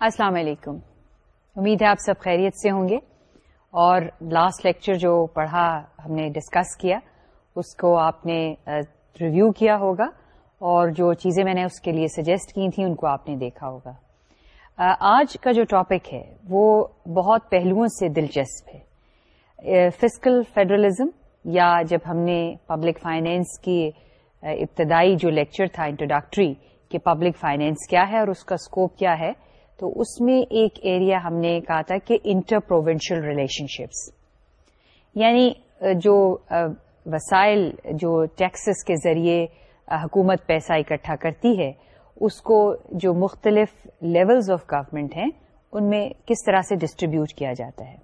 السلام علیکم۔ امید ہے آپ سب خیریت سے ہوں گے۔ اور لاسٹ لیکچر جو پڑھا ہم نے ڈسکس کیا، اس کو آپ نے ریویو کیا ہوگا۔ اور جو چیزیں میں نے اس کے لیے سجیسٹ کی تھیں، ان کو آپ نے دیکھا ہوگا۔ آج کا جو ٹاپک ہے، وہ بہت پہلوؤں سے دلچسپ ہے۔ فزیکل فیڈرلزم یا جب ہم نے پبلک فائنینس کی ابتدائی جو لیکچر تھا انٹروڈکٹری کہ پبلک فائنینس کیا ہے اور اس کا اسکوپ کیا ہے تو اس میں ایک ایریا ہم نے کہا تھا کہ انٹر پروونشل ریلیشن شپس یعنی جو وسائل جو ٹیکسز کے ذریعے حکومت پیسہ اکٹھا کرتی ہے، اس کو جو مختلف لیولز آف گورمنٹ ہیں، ان میں کس طرح سے ڈسٹریبیوٹ کیا جاتا ہے؟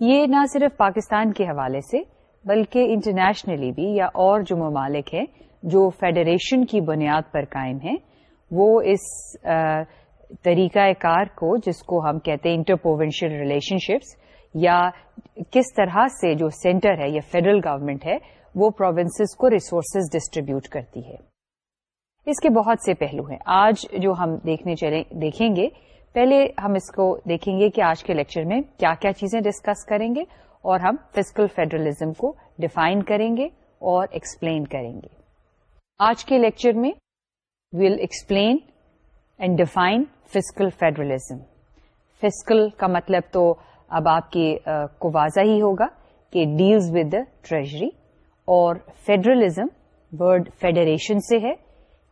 یہ نہ صرف پاکستان کے حوالے سے، بلکہ انٹرنیشنلی بھی، یا اور جو ممالک ہیں، جو فیڈریشن کی بنیاد پر قائم ہیں، وہ اس طریقہ کار کو جس کو ہم کہتے ہیں انٹر پروونشل ریلیشن شپس یا کس طرح سے جو سینٹر ہے، یا فیڈرل گورنمنٹ ہے، وہ پروونسز کو ریسورسز ڈسٹریبیوٹ کرتی ہے۔ اس کے بہت سے پہلو ہیں۔ آج جو ہم دیکھنے چلیں دیکھیں گے، پہلے ہم اس کو دیکھیں گے کہ آج کے لیکچر میں کیا کیا چیزیں ڈسکس کریں گے اور ہم فزیکل فیڈرلزم کو ڈیفائن کریں گے اور ایکسپلین کریں گے۔ آج کے لیکچر میں we'll explain and define fiscal federalism fiscal کا مطلب تو اب آپ کی کو واضح ہی ہوگا کہ ڈیلز ود دا ٹریجری اور فیڈرلزم ورڈ فیڈریشن سے ہے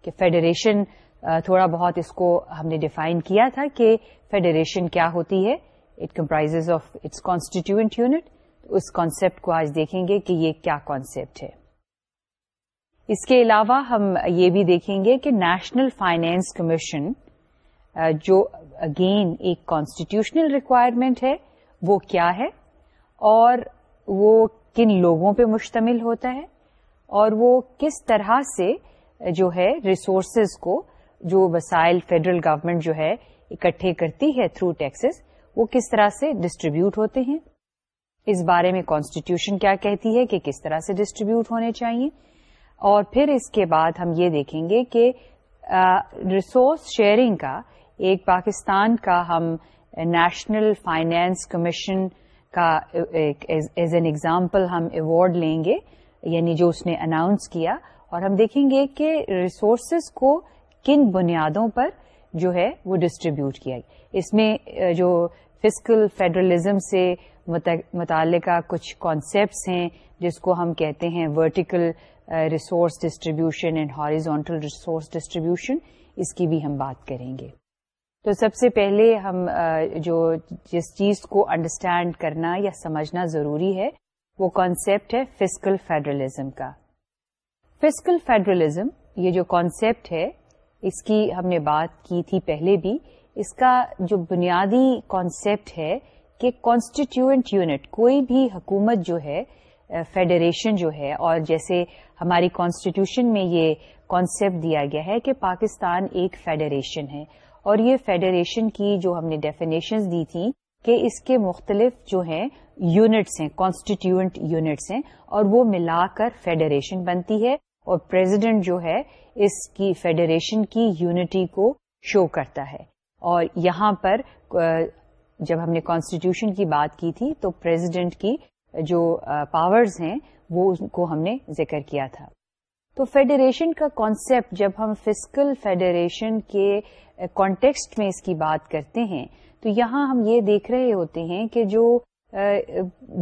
کہ فیڈریشن تھوڑا بہت اس کو ہم نے ڈیفائن کیا تھا کہ فیڈریشن کیا ہوتی ہے۔ It comprise of its constituent unit us concept کو آج دیکھیں گے کہ یہ کیا کانسیپٹ ہے۔ اس کے علاوہ ہم یہ بھی دیکھیں گے کہ نیشنل فائنینس کمیشن جو اگین ایک کانسٹیٹیوشنل ریکوائرمنٹ ہے، وہ کیا ہے؟ اور وہ کن لوگوں پہ مشتمل ہوتا ہے؟ اور وہ کس طرح سے جو ہے ریسورسز کو جو وسائل فیڈرل گورنمنٹ جو ہے اکٹھے کرتی ہے تھرو ٹیکسز وہ کس طرح سے ڈسٹریبیوٹ ہوتے ہیں؟ اس بارے میں کانسٹیٹیوشن کیا کہتی ہے کہ کس طرح سے ڈسٹریبیوٹ ہونے چاہیے؟ اور پھر اس کے بعد ہم یہ دیکھیں گے کہ ریسورس شیئرنگ کا ایک پاکستان کا ہم نیشنل فائنینس کمیشن کا ایز این ایگزامپل ہم ایوارڈ لیں گے یعنی جو اس نے اناؤنس کیا۔ اور ہم دیکھیں گے کہ ریسورسز کو کن بنیادوں پر جو ہے وہ ڈسٹریبیوٹ کیا۔ اس میں جو فزیکل فیڈرلزم سے متعلقہ کچھ کانسیپٹس ہیں، جس کو ہم کہتے ہیں vertical resource distribution and horizontal resource distribution اس کی بھی ہم بات کریں گے۔ تو سب سے پہلے ہم جو جس چیز کو انڈرسٹینڈ کرنا یا سمجھنا ضروری ہے، وہ کانسیپٹ ہے فزیکل فیڈرلزم کا۔ فزیکل فیڈرلزم یہ جو کانسیپٹ ہے، اس کی ہم نے بات کی تھی پہلے بھی۔ اس کا جو بنیادی کانسیپٹ ہے کہ کانسٹیٹیوئنٹ یونٹ کوئی بھی حکومت جو ہے فیڈریشن جو ہے، اور جیسے ہماری کانسٹیٹیوشن میں یہ کانسیپٹ دیا گیا ہے کہ پاکستان ایک فیڈریشن ہے۔ اور یہ فیڈریشن کی جو ہم نے ڈیفینیشنز دی تھی کہ اس کے مختلف جو ہیں یونٹس ہیں کانسٹیٹیوئنٹ یونٹس ہیں اور وہ ملا کر فیڈریشن بنتی ہے اور پریزیڈنٹ جو ہے اس کی فیڈریشن کی یونٹی کو شو کرتا ہے۔ اور یہاں پر جب ہم نے کانسٹیٹیوشن کی بات کی تھی تو پریزیڈنٹ کی جو پاورز ہیں وہ ان کو ہم نے ذکر کیا تھا۔ تو فیڈریشن کا کانسیپٹ جب ہم فزیکل فیڈریشن کے کانٹیکسٹ میں اس کی بات کرتے ہیں، تو یہاں ہم یہ دیکھ رہے ہوتے ہیں کہ جو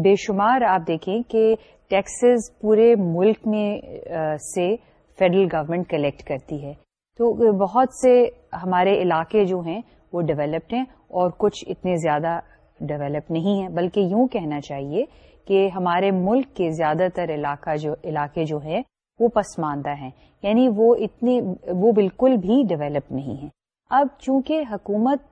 بے شمار آپ دیکھیں کہ ٹیکسز پورے ملک میں سے فیڈرل گورنمنٹ کلیکٹ کرتی ہے۔ تو بہت سے ہمارے علاقے جو ہیں، وہ ڈیولپڈ ہیں اور کچھ اتنے زیادہ ڈیولپ نہیں ہیں۔ بلکہ یوں کہنا چاہیے کہ ہمارے ملک کے زیادہ تر علاقہ جو، علاقے جو ہیں، وہ پسماندہ ہیں۔ یعنی وہ اتنی وہ بالکل بھی ڈیولپ نہیں ہیں۔ اب چونکہ حکومت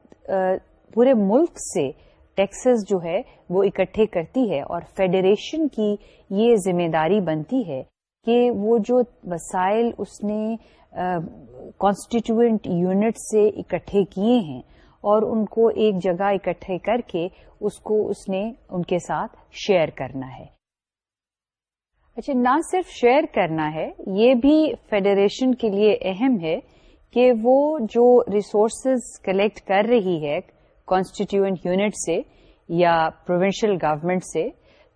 پورے ملک سے ٹیکسز جو ہے وہ اکٹھے کرتی ہے اور فیڈریشن کی یہ ذمہ داری بنتی ہے کہ وہ جو وسائل اس نے کانسٹیٹیوئنٹ یونٹ سے اکٹھے کیے ہیں اور ان کو ایک جگہ اکٹھے کر کے اس کو اس نے ان کے ساتھ شیئر کرنا ہے۔ اچھا نہ صرف شیئر کرنا ہے، یہ بھی فیڈریشن کے لیے اہم ہے کہ وہ جو ریسورسز کلیکٹ کر رہی ہے کانسٹیٹیوئنٹ یونٹ سے یا پروونشل گورمنٹ سے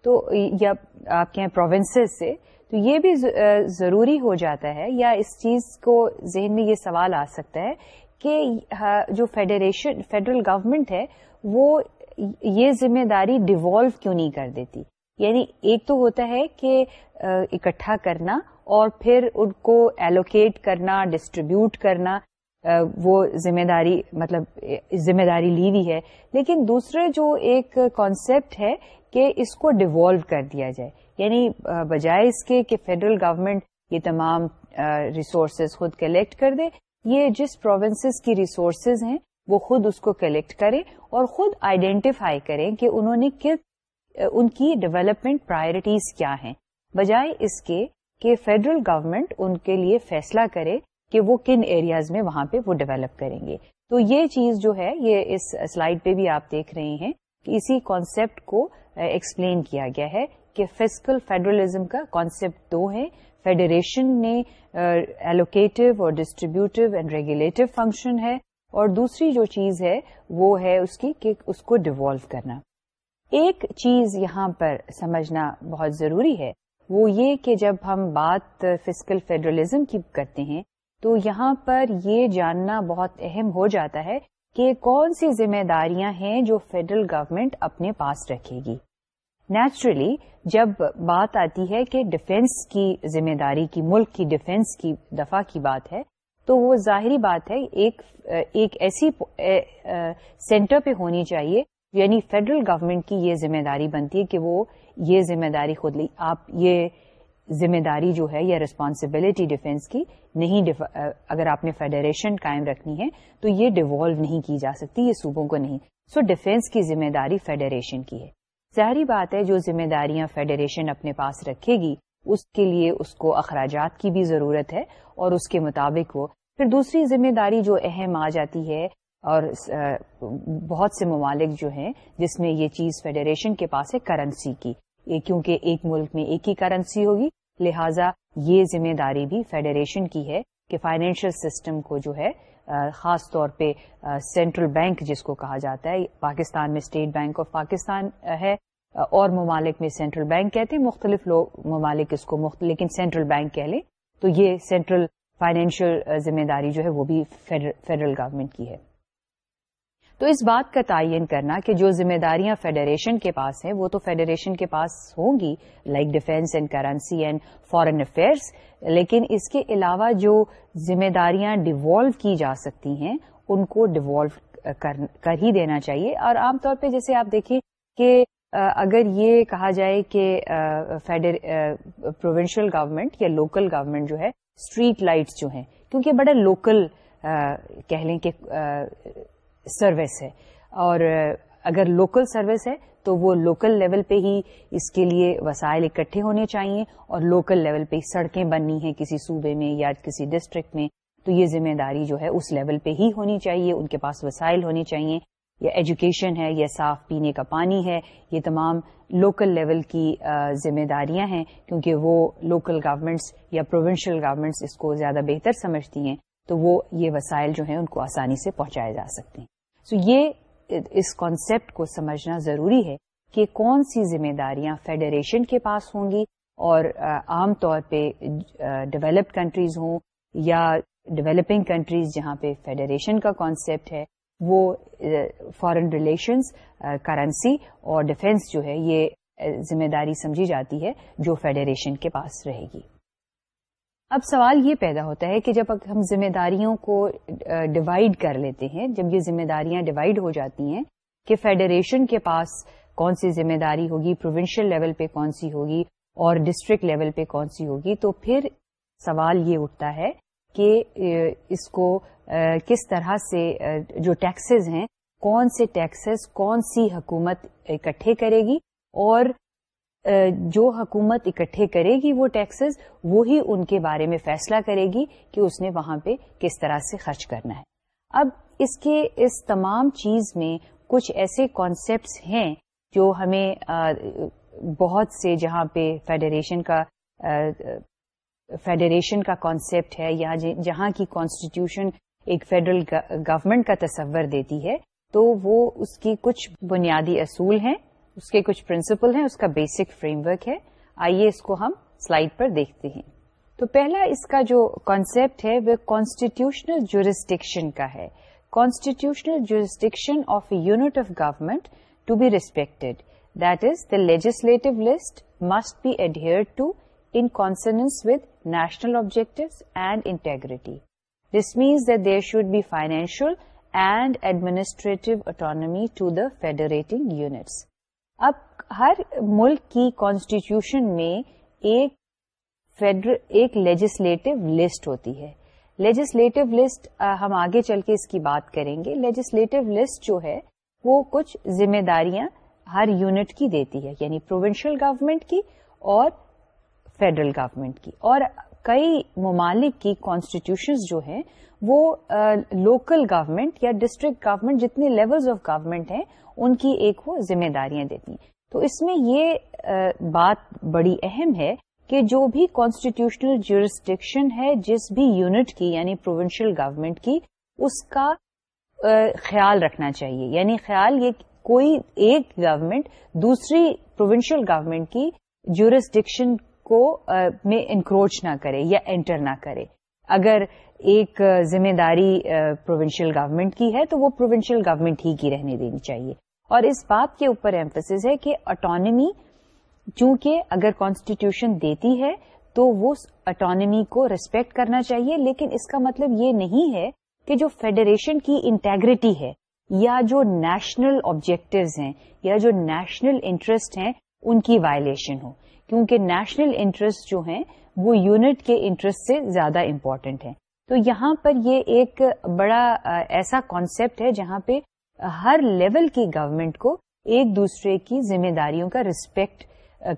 تو یا آپ کے پروونسز سے تو یہ بھی ضروری ہو جاتا ہے یا اس چیز کو ذہن میں یہ سوال آ سکتا ہے کہ جو فیڈریشن فیڈرل گورنمنٹ ہے وہ یہ ذمہ داری ڈیوالو کیوں نہیں کر دیتی؟ یعنی ایک تو ہوتا ہے کہ اکٹھا کرنا اور پھر ان کو ایلوکیٹ کرنا ڈسٹریبیوٹ کرنا وہ ذمہ داری مطلب ذمہ داری لی ہوئی ہے۔ لیکن دوسرے جو ایک کانسیپٹ ہے کہ اس کو ڈیوالو کر دیا جائے۔ یعنی بجائے اس کے کہ فیڈرل گورنمنٹ یہ تمام ریسورسز خود کلیکٹ کر دے، یہ جس پروونسز کی ریسورسز ہیں، وہ خود اس کو کلیکٹ کریں اور خود آئیڈینٹیفائی کریں کہ انہوں نے ان کی ڈیولپمنٹ پرائرٹیز کیا ہیں۔ بجائے اس کے کہ فیڈرل گورنمنٹ ان کے لیے فیصلہ کرے کہ وہ کن ایریاز میں وہاں پہ وہ ڈیولپ کریں گے۔ تو یہ چیز جو ہے، یہ اس سلائڈ پہ بھی آپ دیکھ رہے ہیں کہ اسی کانسیپٹ کو ایکسپلین کیا گیا ہے کہ فزیکل فیڈرلزم کا کانسیپٹ دو ہے فیڈریشن نے ایلوکیٹو اور ڈسٹریبیوٹیو اینڈ ریگولیٹو فنکشن ہے اور دوسری جو چیز ہے وہ ہے اس کی کہ اس کو ڈیوالو کرنا۔ ایک چیز یہاں پر سمجھنا بہت ضروری ہے وہ یہ کہ جب ہم بات فزیکل فیڈرلزم کی کرتے ہیں، تو یہاں پر یہ جاننا بہت اہم ہو جاتا ہے کہ کون سی ذمہ داریاں ہیں جو فیڈرل گورنمنٹ اپنے پاس رکھے گی۔ نیچرلی جب بات آتی ہے کہ ڈیفینس کی ذمہ داری کی، ملک کی ڈیفینس کی دفاع کی بات ہے، تو وہ ظاہری بات ہے، ایک ایک ایسی سینٹر پہ ہونی چاہیے یعنی فیڈرل گورنمنٹ کی یہ ذمہ داری بنتی ہے کہ وہ یہ ذمہ داری خود لی۔ آپ یہ ذمہ داری جو ہے یا ریسپانسبلٹی ڈیفینس کی نہیں اگر آپ نے فیڈریشن قائم رکھنی ہے تو یہ ڈیوالو نہیں کی جا سکتی، یہ صوبوں کو نہیں۔ سو so ڈیفینس کی ذمہ داری فیڈریشن کی ہے۔ ظاہری بات ہے جو ذمہ داریاں فیڈریشن اپنے پاس رکھے گی، اس کے لیے اس کو اخراجات کی بھی ضرورت ہے اور اس کے مطابق وہ۔ پھر دوسری ذمہ داری جو اہم آ جاتی ہے اور بہت سے ممالک جو ہیں جس میں یہ چیز فیڈریشن کے پاس ہے کرنسی کی کیونکہ ایک ملک میں ایک ہی کرنسی ہوگی، لہذا یہ ذمہ داری بھی فیڈریشن کی ہے کہ فائنینشیل سسٹم کو جو ہے خاص طور پہ سینٹرل بینک جس کو کہا جاتا ہے، پاکستان میں اسٹیٹ بینک آف پاکستان ہے، اور ممالک میں سینٹرل بینک کہتے ہیں، مختلف لوگ، ممالک اس کو مختلف لیکن سینٹرل بینک کہہ لیں، تو یہ سینٹرل فائنینشیل ذمہ داری جو ہے وہ بھی فیڈرل گورنمنٹ کی ہے۔ تو اس بات کا تعین کرنا کہ جو ذمہ داریاں فیڈریشن کے پاس ہیں، وہ تو فیڈریشن کے پاس ہوں گی like defence and currency and foreign affairs لیکن اس کے علاوہ جو ذمہ داریاں ڈیوالو کی جا سکتی ہیں، ان کو ڈیوالو کر ہی دینا چاہیے۔ اور عام طور پہ جیسے آپ دیکھیں کہ اگر یہ کہا جائے کہ فیڈر پروونشل گورنمنٹ یا لوکل گورنمنٹ جو ہے اسٹریٹ لائٹس جو ہیں، کیونکہ بڑا لوکل کہہ لیں کہ سروس ہے۔ اور اگر لوکل سروس ہے تو وہ لوکل لیول پہ ہی اس کے لیے وسائل اکٹھے ہونے چاہیے اور لوکل لیول پہ سڑکیں بننی ہیں کسی صوبے میں یا کسی ڈسٹرکٹ میں۔ تو یہ ذمہ داری جو ہے اس لیول پہ ہی ہونی چاہیے، ان کے پاس وسائل ہونے چاہیے۔ یا ایجوکیشن ہے، یا صاف پینے کا پانی ہے۔ یہ تمام لوکل لیول کی ذمہ داریاں ہیں کیونکہ وہ لوکل گورمنٹس یا پروونشل گورمنٹس اس کو زیادہ بہتر سمجھتی ہیں۔ تو وہ یہ وسائل جو ہیں ان کو آسانی سے پہنچائے جا سکتے ہیں۔ سو so یہ اس کانسیپٹ کو سمجھنا ضروری ہے کہ کون سی ذمہ داریاں فیڈریشن کے پاس ہوں گی اور عام طور پہ ڈیولپڈ کنٹریز ہوں یا ڈیولپنگ کنٹریز جہاں پہ فیڈریشن کا کانسیپٹ ہے، وہ فارن ریلیشنز کرنسی اور ڈیفینس جو ہے، یہ ذمہ داری سمجھی جاتی ہے جو فیڈریشن کے پاس رہے گی۔ اب سوال یہ پیدا ہوتا ہے کہ جب ہم ذمہ داریوں کو ڈیوائڈ کر لیتے ہیں، جب یہ ذمہ داریاں ڈیوائڈ ہو جاتی ہیں کہ فیڈریشن کے پاس کون سی ذمہ داری ہوگی پروونشل لیول پہ کون سی ہوگی اور ڈسٹرکٹ لیول پہ کون سی ہوگی، تو پھر سوال یہ اٹھتا ہے کہ اس کو کس طرح سے جو ٹیکسز ہیں، کون سے ٹیکسز کون سی حکومت اکٹھے کرے گی اور جو حکومت اکٹھے کرے گی وہ ٹیکسز، وہی ان کے بارے میں فیصلہ کرے گی کہ اس نے وہاں پہ کس طرح سے خرچ کرنا ہے۔ اب اس کے، اس تمام چیز میں کچھ ایسے کانسیپٹس ہیں جو ہمیں بہت سے جہاں پہ فیڈریشن کا فیڈریشن کا کانسیپٹ ہے یا جی، جہاں کی کانسٹیٹیوشن ایک فیڈرل گورمنٹ کا تصور دیتی ہے، تو وہ اس کی کچھ بنیادی اصول ہیں۔ اس کے کچھ پرنسپل ہیں، اس کا بیسک فریم ورک ہے۔ آئیے اس کو ہم سلائڈ پر دیکھتے ہیں۔ تو پہلا اس کا جو کانسیپٹ ہے، وہ کانسٹیٹیوشنل جورسٹکشن کا ہے۔ Constitutional jurisdiction of a unit of government to be respected that is the legislative list must be adhere to in consonance with national objective and integrity this means that there should be financial and administrative autonomy to the federating units اب ہر ملک کی constitution میں ایک federal ایک legislative list ہوتی ہے۔ Legislative list ہم آگے چل کے اس کی بات کریں گے۔ لیجسلیٹو لسٹ جو ہے، وہ کچھ ذمہ داریاں ہر یونٹ کی دیتی ہے یعنی پروونشل گورمنٹ کی اور فیڈرل گورمنٹ کی۔ اور کئی ممالک کی کانسٹیٹیوشنز جو ہیں، وہ لوکل گورمنٹ یا ڈسٹرکٹ گورمنٹ جتنے لیولز آف گورمنٹ ہیں ان کی ایک وہ ذمہ داریاں دیتی ہیں۔ تو اس میں یہ بات بڑی اہم ہے کہ جو بھی کانسٹیٹیوشنل جورسڈکشن ہے، جس بھی یونٹ کی یعنی پروونشل گورمنٹ کی، اس کا خیال رکھنا چاہیے۔ یعنی خیال یہ کوئی ایک گورمنٹ دوسری پروونشل گورمنٹ کی جورسڈکشن کو میں انکروچ نہ کرے یا انٹر نہ کرے۔ اگر ایک ذمہ داری پروونشل گورنمنٹ کی ہے، تو وہ پروونشل گورنمنٹ ہی کی رہنے دینی چاہیے۔ اور اس بات کے اوپر ایمفس ہے کہ اٹانمی چونکہ اگر کانسٹیٹیوشن دیتی ہے تو وہ اٹانمی کو ریسپیکٹ کرنا چاہیے، لیکن اس کا مطلب یہ نہیں ہے کہ جو فیڈریشن کی انٹیگریٹی ہے یا جو نیشنل آبجیکٹوز ہیں یا جو نیشنل انٹرسٹ ہیں، ان کی وائلیشن ہو۔ کیونکہ نیشنل انٹرسٹ جو ہیں، وہ یونٹ کے انٹرسٹ سے زیادہ امپورٹنٹ ہیں۔ تو یہاں پر یہ ایک بڑا ایسا کانسیپٹ ہے جہاں پہ ہر لیول کی گورنمنٹ کو ایک دوسرے کی ذمہ داریوں کا ریسپیکٹ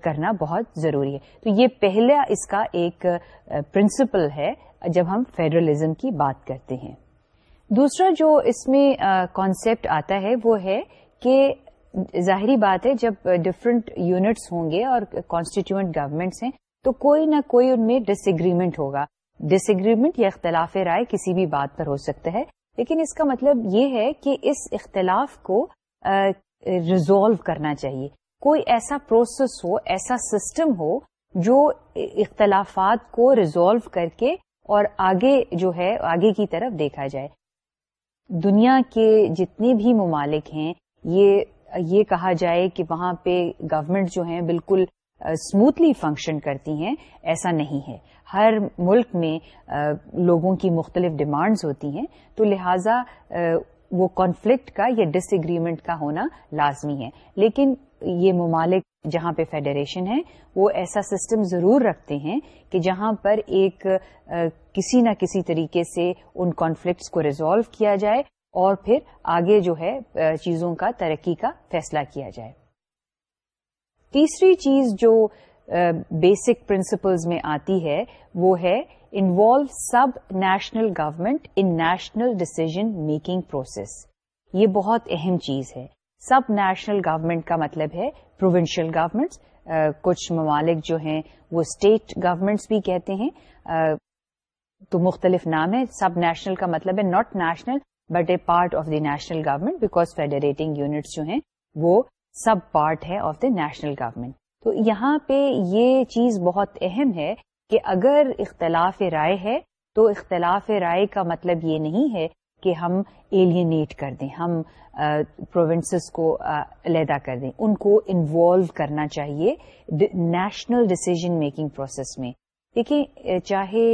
کرنا بہت ضروری ہے۔ تو یہ پہلا اس کا ایک پرنسپل ہے جب ہم فیڈرلزم کی بات کرتے ہیں۔ دوسرا جو اس میں کانسیپٹ آتا ہے وہ ہے کہ ظاہری بات ہے جب ڈفرنٹ یونٹس ہوں گے اور کانسٹیٹیوئنٹ گورمنٹس ہیں تو کوئی نہ کوئی ان میں ڈس اگریمنٹ ہوگا۔ ڈس اگریمنٹ یا اختلاف رائے کسی بھی بات پر ہو سکتا ہے۔ لیکن اس کا مطلب یہ ہے کہ اس اختلاف کو ریزالو کرنا چاہیے۔ کوئی ایسا پروسیس ہو، ایسا سسٹم ہو جو اختلافات کو ریزالو کر کے اور آگے جو ہے، آگے کی طرف دیکھا جائے۔ دنیا کے جتنے بھی ممالک ہیں، یہ یہ کہا جائے کہ وہاں پہ گورنمنٹ جو ہیں بالکل اسموتھلی فنکشن کرتی ہیں، ایسا نہیں ہے۔ ہر ملک میں لوگوں کی مختلف ڈیمانڈز ہوتی ہیں، تو لہذا وہ کانفلکٹ کا یا ڈس اگریمنٹ کا ہونا لازمی ہے۔ لیکن یہ ممالک جہاں پہ فیڈریشن ہے، وہ ایسا سسٹم ضرور رکھتے ہیں کہ جہاں پر ایک کسی نہ کسی طریقے سے ان کانفلکٹس کو ریزالو کیا جائے اور پھر آگے جو ہے چیزوں کا ترقی کا فیصلہ کیا جائے۔ تیسری چیز جو بیسک پرنسپلز میں آتی ہے، وہ ہے involve sub national government in national decision making process یہ بہت اہم چیز ہے۔ سب نیشنل گورمنٹ کا مطلب ہے پروونشل گورمنٹس کچھ ممالک جو ہیں، وہ اسٹیٹ گورمنٹس بھی کہتے ہیں۔ تو مختلف نام ہے سب نیشنل کا مطلب ہے not national but a part of the national government because federating units جو ہیں، وہ سب پارٹ ہے آف دا نیشنل گورمنٹ تو یہاں پہ یہ چیز بہت اہم ہے کہ اگر اختلاف رائے ہے تو اختلاف رائے کا مطلب یہ نہیں ہے کہ ہم ایلینیٹ کر دیں، ہم پروونسز کو علیحدہ کر دیں۔ ان کو انوالو کرنا چاہیے نیشنل ڈسیزن میکنگ پروسیس میں۔ دیکھیں چاہے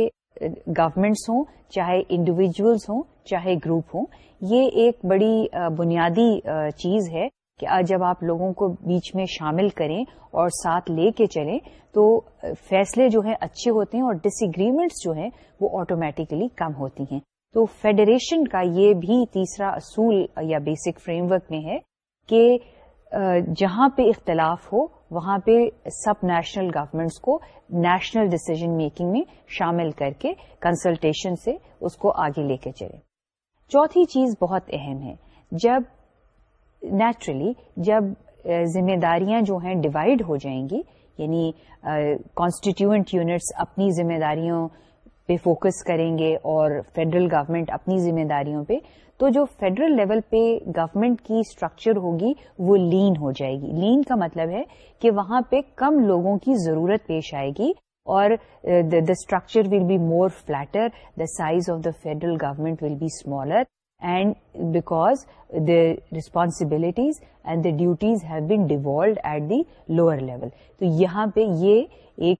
گورمنٹس ہوں، چاہے انڈیویجلس ہوں، چاہے گروپ ہوں، یہ ایک بڑی بنیادی چیز ہے۔ کہ جب آپ لوگوں کو بیچ میں شامل کریں اور ساتھ لے کے چلیں، تو فیصلے جو ہیں اچھے ہوتے ہیں اور ڈس اگریمنٹس جو ہیں وہ آٹومیٹیکلی کم ہوتی ہیں۔ تو فیڈریشن کا یہ بھی تیسرا اصول یا بیسک فریم ورک میں ہے کہ جہاں پہ اختلاف ہو، وہاں پہ سب نیشنل گورمنٹس کو نیشنل ڈسیزن میکنگ میں شامل کر کے کنسلٹیشن سے اس کو آگے لے کے چلے چوتھی چیز بہت اہم ہے۔ جب نیچرلی جب ذمہ داریاں جو ہیں ڈیوائڈ ہو جائیں گی یعنی کانسٹیٹیوئنٹ یونٹس اپنی ذمہ داریوں پہ فوکس کریں گے اور فیڈرل گورنمنٹ اپنی ذمہ داریوں پہ، تو جو فیڈرل لیول پہ گورنمنٹ کی اسٹرکچر ہوگی، وہ لین ہو جائے گی۔ لین کا مطلب ہے کہ وہاں پہ کم لوگوں کی ضرورت پیش آئے گی اور the structure will be more flatter the size of the federal government will be smaller and because the responsibilities and the duties have been devolved at the lower level تو یہاں پہ یہ ایک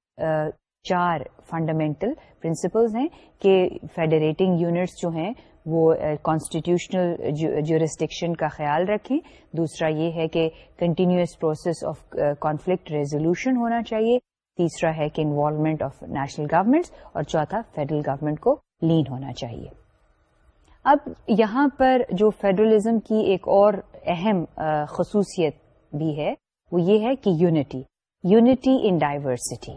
چار فنڈامینٹل پرنسپلز ہیں کہ federating units جو ہیں وہ کانسٹیٹیوشنل جورسٹکشن کا خیال رکھیں. دوسرا یہ ہے کہ continuous process of conflict resolution ہونا چاہیے. تیسرا ہے کہ انوالومنٹ آف نیشنل گورمنٹس اور چوتھا فیڈرل گورمنٹ کو لین ہونا چاہیے. اب یہاں پر جو فیڈرلزم کی ایک اور اہم خصوصیت بھی ہے، وہ یہ ہے کہ unity unity in diversity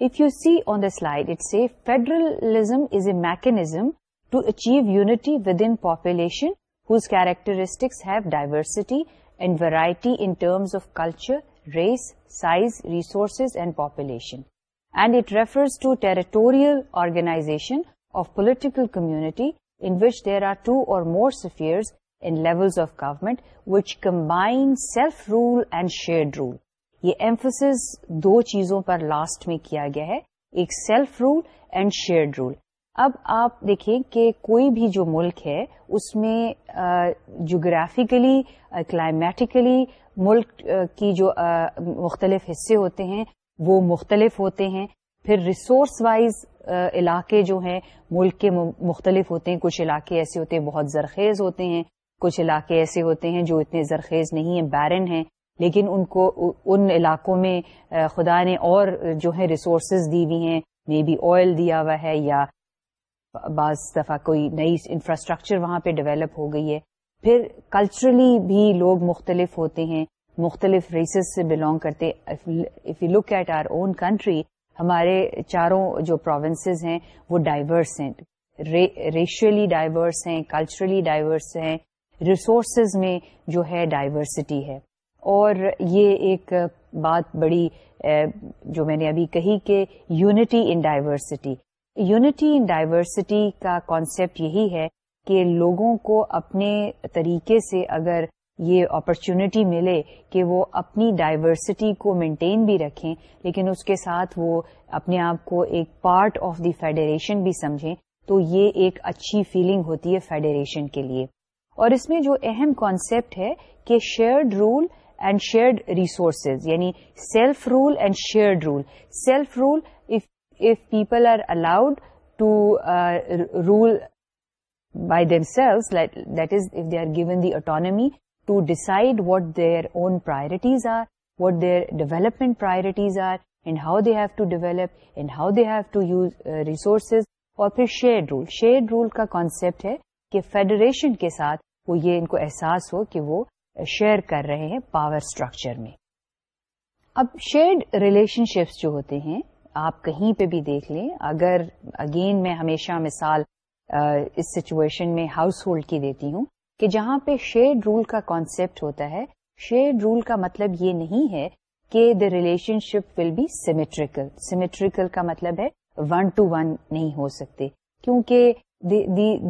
if you see on the slide it see federalism is a mechanism to achieve unity with in population whose characteristics have diversity and variety in terms of culture race size resources and population and it refers to territorial organization of political community in which there are two or more spheres in levels of government which combine self-rule and shared rule. یہ emphasis دو چیزوں پر last میں کیا گیا ہے، ایک self rule and shared rule اب آپ دیکھیں کہ کوئی بھی جو ملک ہے، اس میں جغرافیکلی کلائمیٹیکلی ملک کی جو مختلف حصے ہوتے ہیں، وہ مختلف ہوتے ہیں پھر ریسورس وائز علاقے جو ہیں، ملک کے مختلف ہوتے ہیں، کچھ علاقے ایسے ہوتے ہیں، بہت زرخیز ہوتے ہیں، کچھ علاقے ایسے ہوتے ہیں جو اتنے زرخیز نہیں ہیں بیرن ہیں، لیکن ان کو ان علاقوں میں خدا نے اور جو ہے ریسورسز دی ہوئی ہیں مے بی آئل دیا ہوا ہے یا بعض دفعہ کوئی نئی انفراسٹرکچر وہاں پہ ڈیولپ ہو گئی ہے۔ پھر کلچرلی بھی لوگ مختلف ہوتے ہیں، مختلف ریسز سے بلونگ کرتے if you look at our own country ہمارے چاروں جو پروونسز ہیں وہ ڈائیورس ہیں۔ ریشلی ڈائیورس ہیں کلچرلی ڈائیورس ہیں ریسورسز میں جو ہے ڈائیورسٹی ہے۔ اور یہ ایک بات بڑی جو میں نے ابھی کہی کہ unity in diversity unity in diversity کا کانسیپٹ یہی ہے کہ لوگوں کو اپنے طریقے سے اگر یہ اپرچونٹی ملے کہ وہ اپنی ڈائیورسٹی کو مینٹین بھی رکھیں، لیکن اس کے ساتھ وہ اپنے آپ کو ایک پارٹ آف دی فیڈریشن بھی سمجھیں۔ تو یہ ایک اچھی فیلنگ ہوتی ہے فیڈریشن کے لیے۔ اور اس میں جو اہم کانسیپٹ ہے کہ shared rule and shared resources یعنی self rule and shared rule self rule of people are allowed to rule by themselves that is if they are given the autonomy to decide what their own priorities are, what their development priorities are, and how they have to develop, and how they have to use uh, resources, اور پھر share rule share rule کا concept ہے کہ federation کے ساتھ وہ یہ ان کو احساس ہو کہ وہ uh, شیئر کر رہے ہیں پاور اسٹرکچر میں. اب شیئرڈ ریلیشن شپس جو ہوتے ہیں آپ کہیں پہ بھی دیکھ لیں اگر اگین میں ہمیشہ مثال uh, اس سچویشن میں ہاؤس ہولڈ کی دیتی ہوں کہ جہاں پہ شیڈ رول کا کانسیپٹ ہوتا ہے شیڈ رول کا مطلب یہ نہیں ہے کہ the relationship will be symmetrical symmetrical کا مطلب ہے ون ٹو ون نہیں ہو سکتے، کیونکہ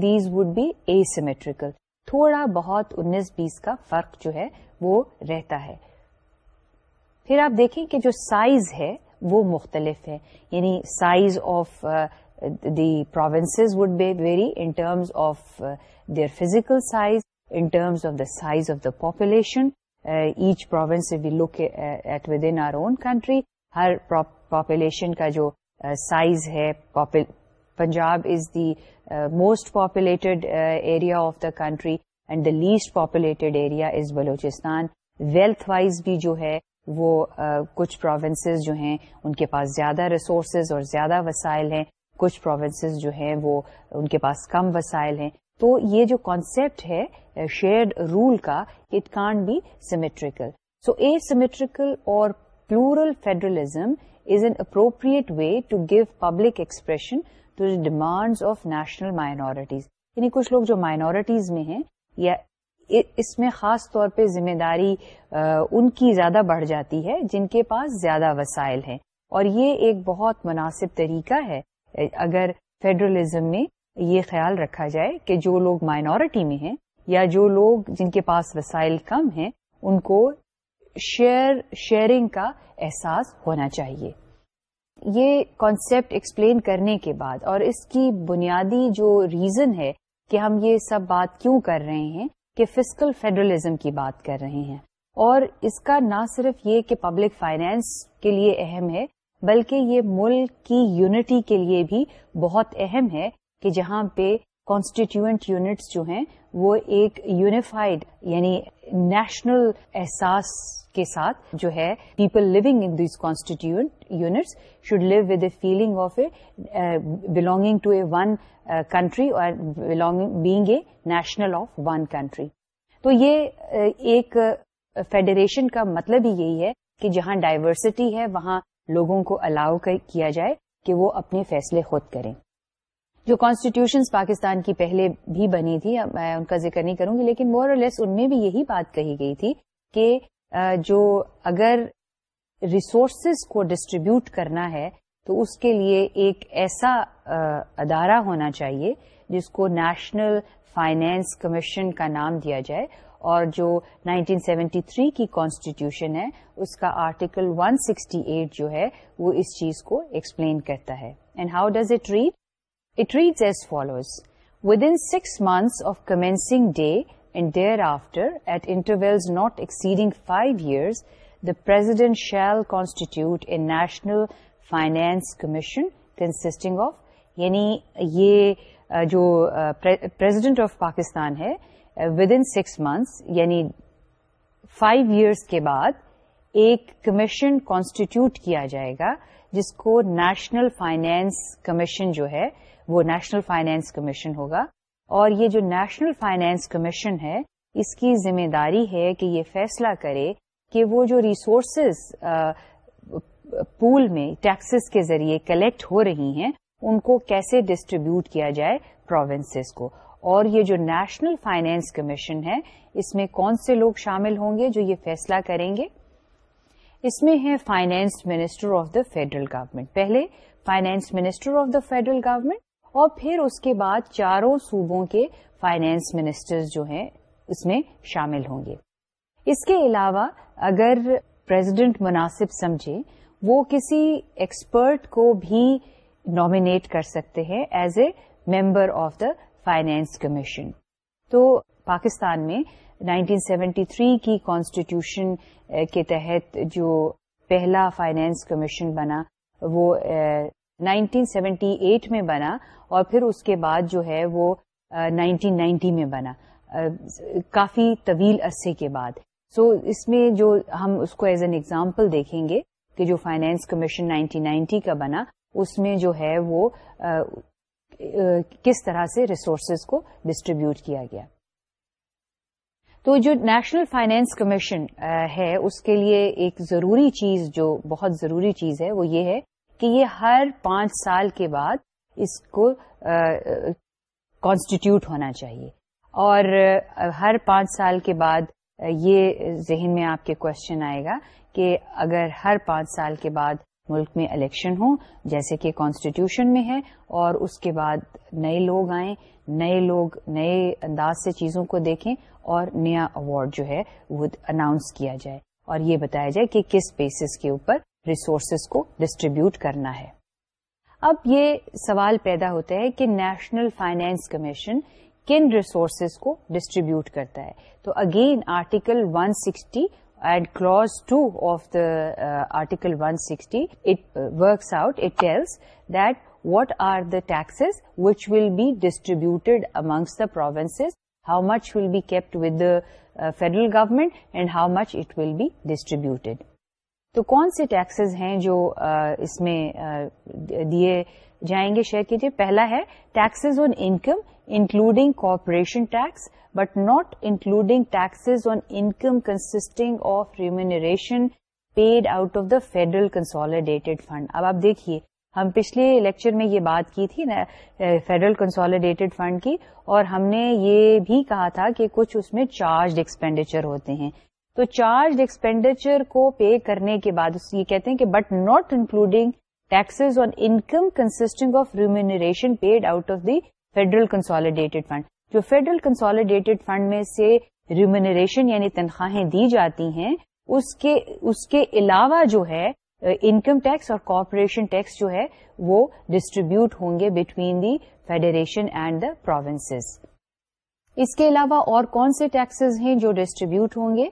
these would be asymmetrical تھوڑا بہت انیس بیس کا فرق جو ہے وہ رہتا ہے۔ پھر آپ دیکھیں کہ جو سائز ہے وہ مختلف ہے یعنی size of the provinces would be very in terms of their physical size, in terms of the size of the population. Uh, each province, if we look at within our own ہر population کا جو size ہے Punjab is the most populated area of the country and the least populated area is Balochistan wealth wise بھی جو ہے وہ کچھ provinces جو ہیں ان کے پاس زیادہ ریسورسز اور زیادہ وسائل ہیں کچھ پروونسز جو ہیں وہ ان کے پاس کم وسائل ہیں تو یہ جو کانسیپٹ ہے uh, شیئرڈ رول کا it can't be symmetrical so asymmetrical اور plural federalism is an appropriate way to give public expression to the demands of national minorities یعنی کچھ لوگ جو مائنورٹیز میں ہیں، یا اس میں خاص طور پہ ذمہ داری uh, ان کی زیادہ بڑھ جاتی ہے جن کے پاس زیادہ وسائل ہیں. اور یہ ایک بہت مناسب طریقہ ہے uh, اگر فیڈرلزم میں یہ خیال رکھا جائے کہ جو لوگ مائنورٹی میں ہیں یا جو لوگ جن کے پاس وسائل کم ہیں، ان کو شیئر شیئرنگ کا احساس ہونا چاہیے۔ یہ کانسیپٹ ایکسپلین کرنے کے بعد اور اس کی بنیادی جو ریزن ہے کہ ہم یہ سب بات کیوں کر رہے ہیں، کہ فزیکل فیڈرلزم کی بات کر رہے ہیں۔ اور اس کا نہ صرف یہ کہ پبلک فائنینس کے لیے اہم ہے، بلکہ یہ ملک کی یونٹی کے لیے بھی بہت اہم ہے۔ کہ جہاں پہ کانسٹیٹیوئنٹ یونٹس جو ہیں وہ ایک یونیفائڈ یعنی نیشنل احساس کے ساتھ جو ہے people living in these constituent units should live with a feeling of a belonging to a one country اور being a national of one country تو یہ uh, ایک uh, فیڈریشن کا مطلب ہی یہی ہے کہ جہاں ڈائیورسٹی ہے وہاں لوگوں کو الاؤ کیا جائے کہ وہ اپنے فیصلے خود کریں۔ جو کانسٹیٹیوشنز پاکستان کی پہلے بھی بنی تھی میں ان کا ذکر نہیں کروں گی، لیکن مور اور لیس ان میں بھی یہی بات کہی گئی تھی کہ جو اگر ریسورسز کو ڈسٹریبیوٹ کرنا ہے، تو اس کے لیے ایک ایسا ادارہ ہونا چاہیے جس کو نیشنل فائنینس کمیشن کا نام دیا جائے اور جو 1973 کی کانسٹیٹیوشن ہے، اس کا آرٹیکل 168 جو ہے، وہ اس چیز کو ایکسپلین کرتا ہے۔ And how does it read It reads as follows. Within 6 months of commencing day and thereafter, at intervals not exceeding 5 years, the President shall constitute a National Finance Commission consisting of, yani ye jo President of Pakistan hai, within 6 months, yani 5 years ke baad, ایک commission constitute کیا جائے گا جس کو national finance commission جو ہے وہ national finance commission ہوگا۔ اور یہ جو نیشنل فائنینس کمیشن ہے، اس کی ذمہ داری ہے کہ یہ فیصلہ کرے کہ وہ جو ریسورسز پول میں ٹیکسز کے ذریعے کلیکٹ ہو رہی ہیں، ان کو کیسے ڈسٹریبیوٹ کیا جائے پروونسز کو۔ اور یہ جو نیشنل فائنینس کمیشن ہے، اس میں کون سے لوگ شامل ہوں گے جو یہ فیصلہ کریں گے؟ اس میں ہے finance minister of the federal government پہلے finance minister of the federal government اور پھر اس کے بعد چاروں صوبوں کے فائنینس منسٹر جو ہیں، اس میں شامل ہوں گے۔ اس کے علاوہ، اگر پریزیڈنٹ مناسب سمجھے، وہ کسی ایکسپرٹ کو بھی نامنیٹ کر سکتے ہیں as a member of the finance commission تو پاکستان میں 1973 کی کانسٹیٹیوشن eh, کے تحت جو پہلا فائنینس کمیشن بنا، وہ eh, 1978 میں بنا اور پھر اس کے بعد جو ہے وہ 1990 میں بنا کافی طویل عرصے کے بعد۔ سو so, اس میں جو ہم اس کو ایز این ایگزامپل دیکھیں گے کہ جو فائنینس کمیشن 1990 کا بنا اس میں جو ہے وہ کس طرح سے ریسورسز کو ڈسٹریبیوٹ کیا گیا۔ تو جو نیشنل فائنینس کمیشن ہے اس کے لیے ایک ضروری چیز جو بہت ضروری چیز ہے وہ یہ ہے کہ یہ ہر پانچ سال کے بعد اس کو کانسٹیٹیوٹ ہونا چاہیے۔ اور ہر پانچ سال کے بعد یہ ذہن میں آپ کے کوشچن آئے گا کہ اگر ہر پانچ سال کے بعد ملک میں الیکشن ہوں، جیسے کہ کانسٹیٹیوشن میں ہے، اور اس کے بعد نئے لوگ آئیں، نئے لوگ، نئے انداز سے چیزوں کو دیکھیں، اور نیا اوارڈ جو ہے، وہ اناؤنس کیا جائے۔ اور یہ بتایا جائے کہ کس بیسس کے اوپر ریسورسز کو ڈسٹریبیوٹ کرنا ہے۔ اب یہ سوال پیدا ہوتا ہے کہ نیشنل فائنینس کمیشن کن ریسورسز کو ڈسٹریبیوٹ کرتا ہے۔ تو again article 160 sixty and clause two of the article 160 sixty it works out it tells that what are the taxes which will be distributed amongst the provinces how much will be kept with the federal government and how much it will be distributed تو کون سے taxes ہیں جو اس میں دیے جائیں گے share کیجیے؟ پہلا ہے taxes on income including corporation tax but not including taxes on income consisting of remuneration paid out of the federal consolidated fund اب آپ دیکھیے، ہم پچھلے لیکچر میں یہ بات کی تھی نا فیڈرل کنسالیڈیٹڈ فنڈ کی، اور ہم نے یہ بھی کہا تھا کہ کچھ اس میں چارج ایکسپینڈیچر ہوتے ہیں۔ تو چارج ایکسپینڈیچر کو پے کرنے کے بعد یہ کہتے ہیں کہ but not including taxes on income consisting of remuneration paid out of the federal consolidated fund جو فیڈرل کنسالیڈیٹڈ فنڈ میں سے ریمونریشن یعنی تنخواہیں دی جاتی ہیں، اس کے اس کے علاوہ جو ہے انکم ٹیکس اور کارپوریشن ٹیکس جو ہے، وہ ڈسٹریبیوٹ ہوں گے between the federation and the provinces اس کے علاوہ اور کون سے ٹیکسز ہیں جو ڈسٹریبیوٹ ہوں گے؟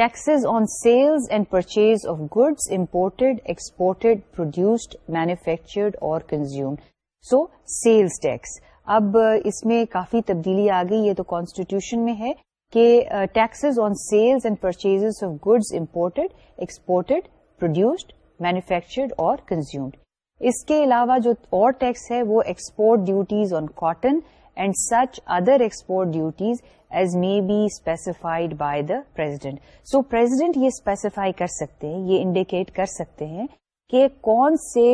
Taxes on sales and purchase of goods imported exported produced manufactured اور کنزیومڈ سو سیلز ٹیکس اب اس میں کافی تبدیلی آ گئی. یہ تو کانسٹیٹیوشن میں ہے کہ taxes on sales and purchase of goods imported exported produced manufactured اور کنزیومڈ اس کے علاوہ جو اور ٹیکس ہے وہ export duties on cotton and such other export duties as may be specified by the president so president یہ specify کر سکتے ہیں، یہ انڈیکیٹ کر سکتے ہیں کہ کون سے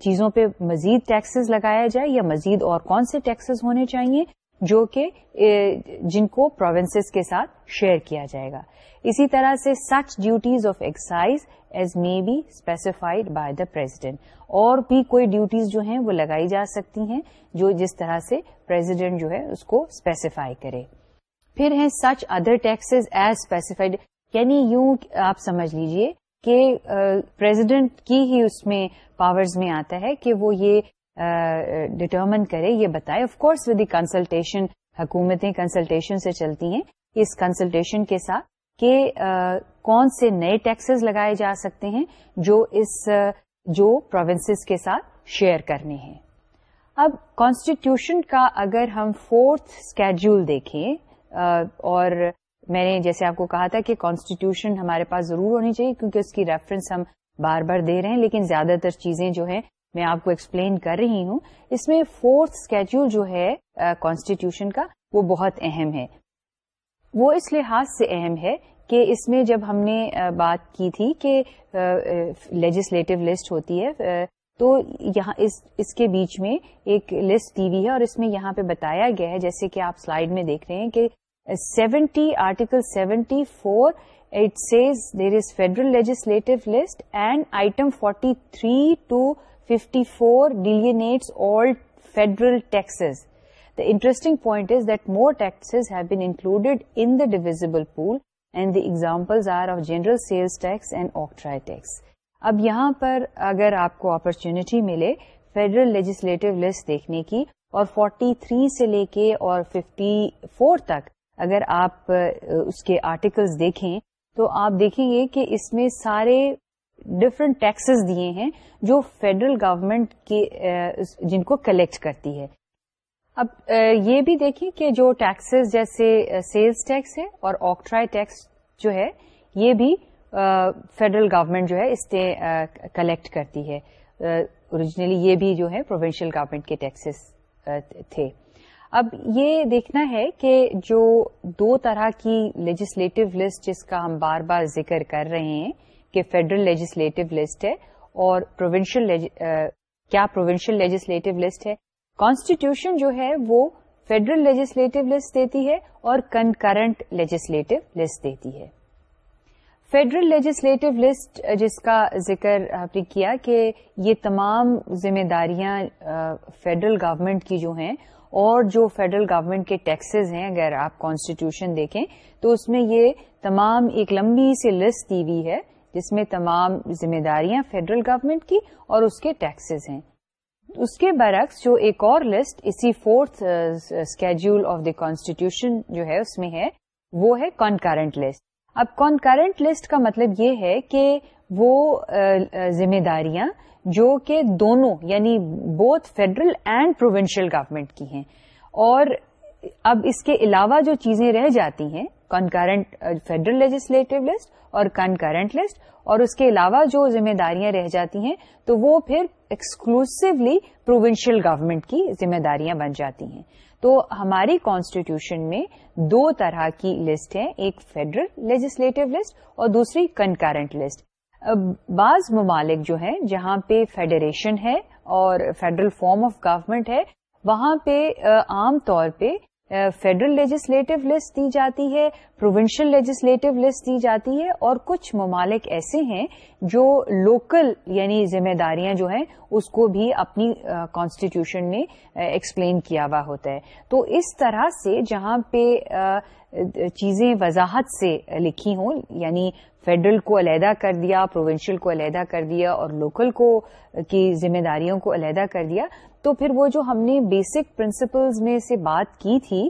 چیزوں پہ مزید ٹیکسز لگایا جائے یا مزید اور کون سے ٹیکسز ہونے چاہیے جو کہ جن کو پروونسز کے ساتھ شیئر کیا جائے گا۔ اسی طرح سے such duties of excise as may be specified by the president اور بھی کوئی ڈیوٹیز جو ہیں وہ لگائی جا سکتی ہیں جو جس طرح سے پرزیڈنٹ جو ہے اس کو اسپیسیفائی کرے۔ پھر ہیں such other taxes as specified یعنی یوں آپ سمجھ لیجیے کہ پریزیڈنٹ کی ہی اس میں پاورز میں آتا ہے کہ وہ یہ ڈٹرمن کرے، یہ بتائے of course with the consultation حکومتیں کنسلٹیشن سے چلتی ہیں، اس کنسلٹیشن کے ساتھ کہ کون سے نئے ٹیکسز لگائے جا سکتے ہیں جو اس جو پروونسز کے ساتھ شیئر کرنے ہیں۔ اب کانسٹیٹیوشن کا اگر ہم فورتھ اسکیڈول دیکھیں اور میں نے جیسے آپ کو کہا تھا کہ کانسٹیٹیوشن ہمارے پاس ضرور ہونی چاہیے کیونکہ اس کی ریفرنس ہم بار بار دے رہے ہیں، لیکن زیادہ تر چیزیں جو ہیں میں آپ کو ایکسپلین کر رہی ہوں، اس میں فورتھ اسکیڈول جو ہے کانسٹیٹیوشن کا، وہ بہت اہم ہے۔ وہ اس لحاظ سے اہم ہے کہ اس میں جب ہم نے بات کی تھی کہ لیجسلیٹو لسٹ ہوتی ہے تو یہاں اس اس کے بیچ میں ایک لسٹ دی ہوئی ہے اور اس میں یہاں پہ بتایا گیا ہے، جیسے کہ آپ سلائڈ میں دیکھ رہے ہیں کہ seventy article seventy four it says there is federal legislative list and item forty three to fifty four deletes all federal taxes the interesting point is that more taxes have been included in the divisible pool and the examples are of general sales tax and octroi tax اب یہاں پر اگر آپ کو opportunity ملے federal legislative list دیکھنے کی، اور 43 سے لے کے اور 54 تک اگر آپ، اس کے آرٹیکلز دیکھیں، تو آپ دیکھیں گے کہ اس میں سارے ڈفرنٹ ٹیکسز دیے ہیں جو فیڈرل گورمنٹ کی جن کو کلیکٹ کرتی ہے۔ اب یہ بھی دیکھیں کہ جو ٹیکسز جیسے سیلز ٹیکس ہے اور آکٹرائی ٹیکس جو ہے، یہ بھی فیڈرل گورنمنٹ جو ہے، اس سے کلیکٹ کرتی ہے۔ اوریجنلی یہ بھی جو ہے پروونشل گورنمنٹ کے ٹیکسز تھے۔ اب یہ دیکھنا ہے کہ جو دو طرح کی لیجسلیٹو لسٹ جس کا ہم بار بار ذکر کر رہے ہیں کہ فیڈرل لیجسلیٹو لسٹ ہے اور پروونشل کیا پروونشل لیجسلیٹو لسٹ ہے؟ کانسٹیٹیوشن جو ہے وہ فیڈرل لیجسلیٹو لسٹ دیتی ہے اور کنکرنٹ لیجسلیٹو لسٹ دیتی ہے۔ فیڈرل لیجسلیٹو لسٹ جس کا ذکر آپ نے کیا کہ یہ تمام ذمہ داریاں فیڈرل گورمنٹ کی جو ہیں اور جو فیڈرل گورنمنٹ کے ٹیکسز ہیں، اگر آپ کانسٹیٹیوشن دیکھیں تو اس میں یہ تمام ایک لمبی سی لسٹ دی ہوئی ہے۔ جس میں تمام ذمہ داریاں فیڈرل گورنمنٹ کی اور اس کے ٹیکسز ہیں۔ اس کے برعکس جو ایک اور لسٹ اسی fourth schedule of the constitution جو ہے اس میں ہے، وہ ہے کانکرنٹ لسٹ اب کانکرنٹ لسٹ کا مطلب یہ ہے کہ وہ ذمہ داریاں جو کہ دونوں یعنی both federal and provincial government کی ہیں۔ اور اب اس کے علاوہ جو چیزیں رہ جاتی ہیں کنکرنٹ فیڈرل لیجسلیٹو لسٹ اور کنکرنٹ لسٹ اور اس کے علاوہ جو ذمہ داریاں رہ جاتی ہیں تو وہ پھر ایکسکلوسولی پروونشل گورمنٹ کی ذمہ داریاں بن جاتی ہیں۔ تو ہماری کانسٹیٹیوشن میں دو طرح کی لسٹ ہے ایک فیڈرل لیجسلیٹو لسٹ اور دوسری کنکرنٹ لسٹ بعض ممالک جو ہیں جہاں پہ فیڈریشن ہے اور فیڈرل فارم آف گورمنٹ ہے، وہاں پہ عام طور پہ فیڈرل لیجسلیٹو لسٹ دی جاتی ہے، پروونشل لیجسلیٹو لسٹ دی جاتی ہے اور کچھ ممالک ایسے ہیں جو لوکل یعنی ذمہ داریاں جو ہیں، اس کو بھی اپنی کانسٹیٹیوشن میں ایکسپلین کیا ہوا ہوتا ہے۔ تو اس طرح سے جہاں پہ چیزیں وضاحت سے لکھی ہوں یعنی فیڈرل کو علیحدہ کر دیا، پروونشل کو علیحدہ کر دیا اور لوکل کو، کی ذمہ داریوں کو علیحدہ کر دیا تو پھر وہ جو ہم نے بیسک پرنسپلز میں سے بات کی تھی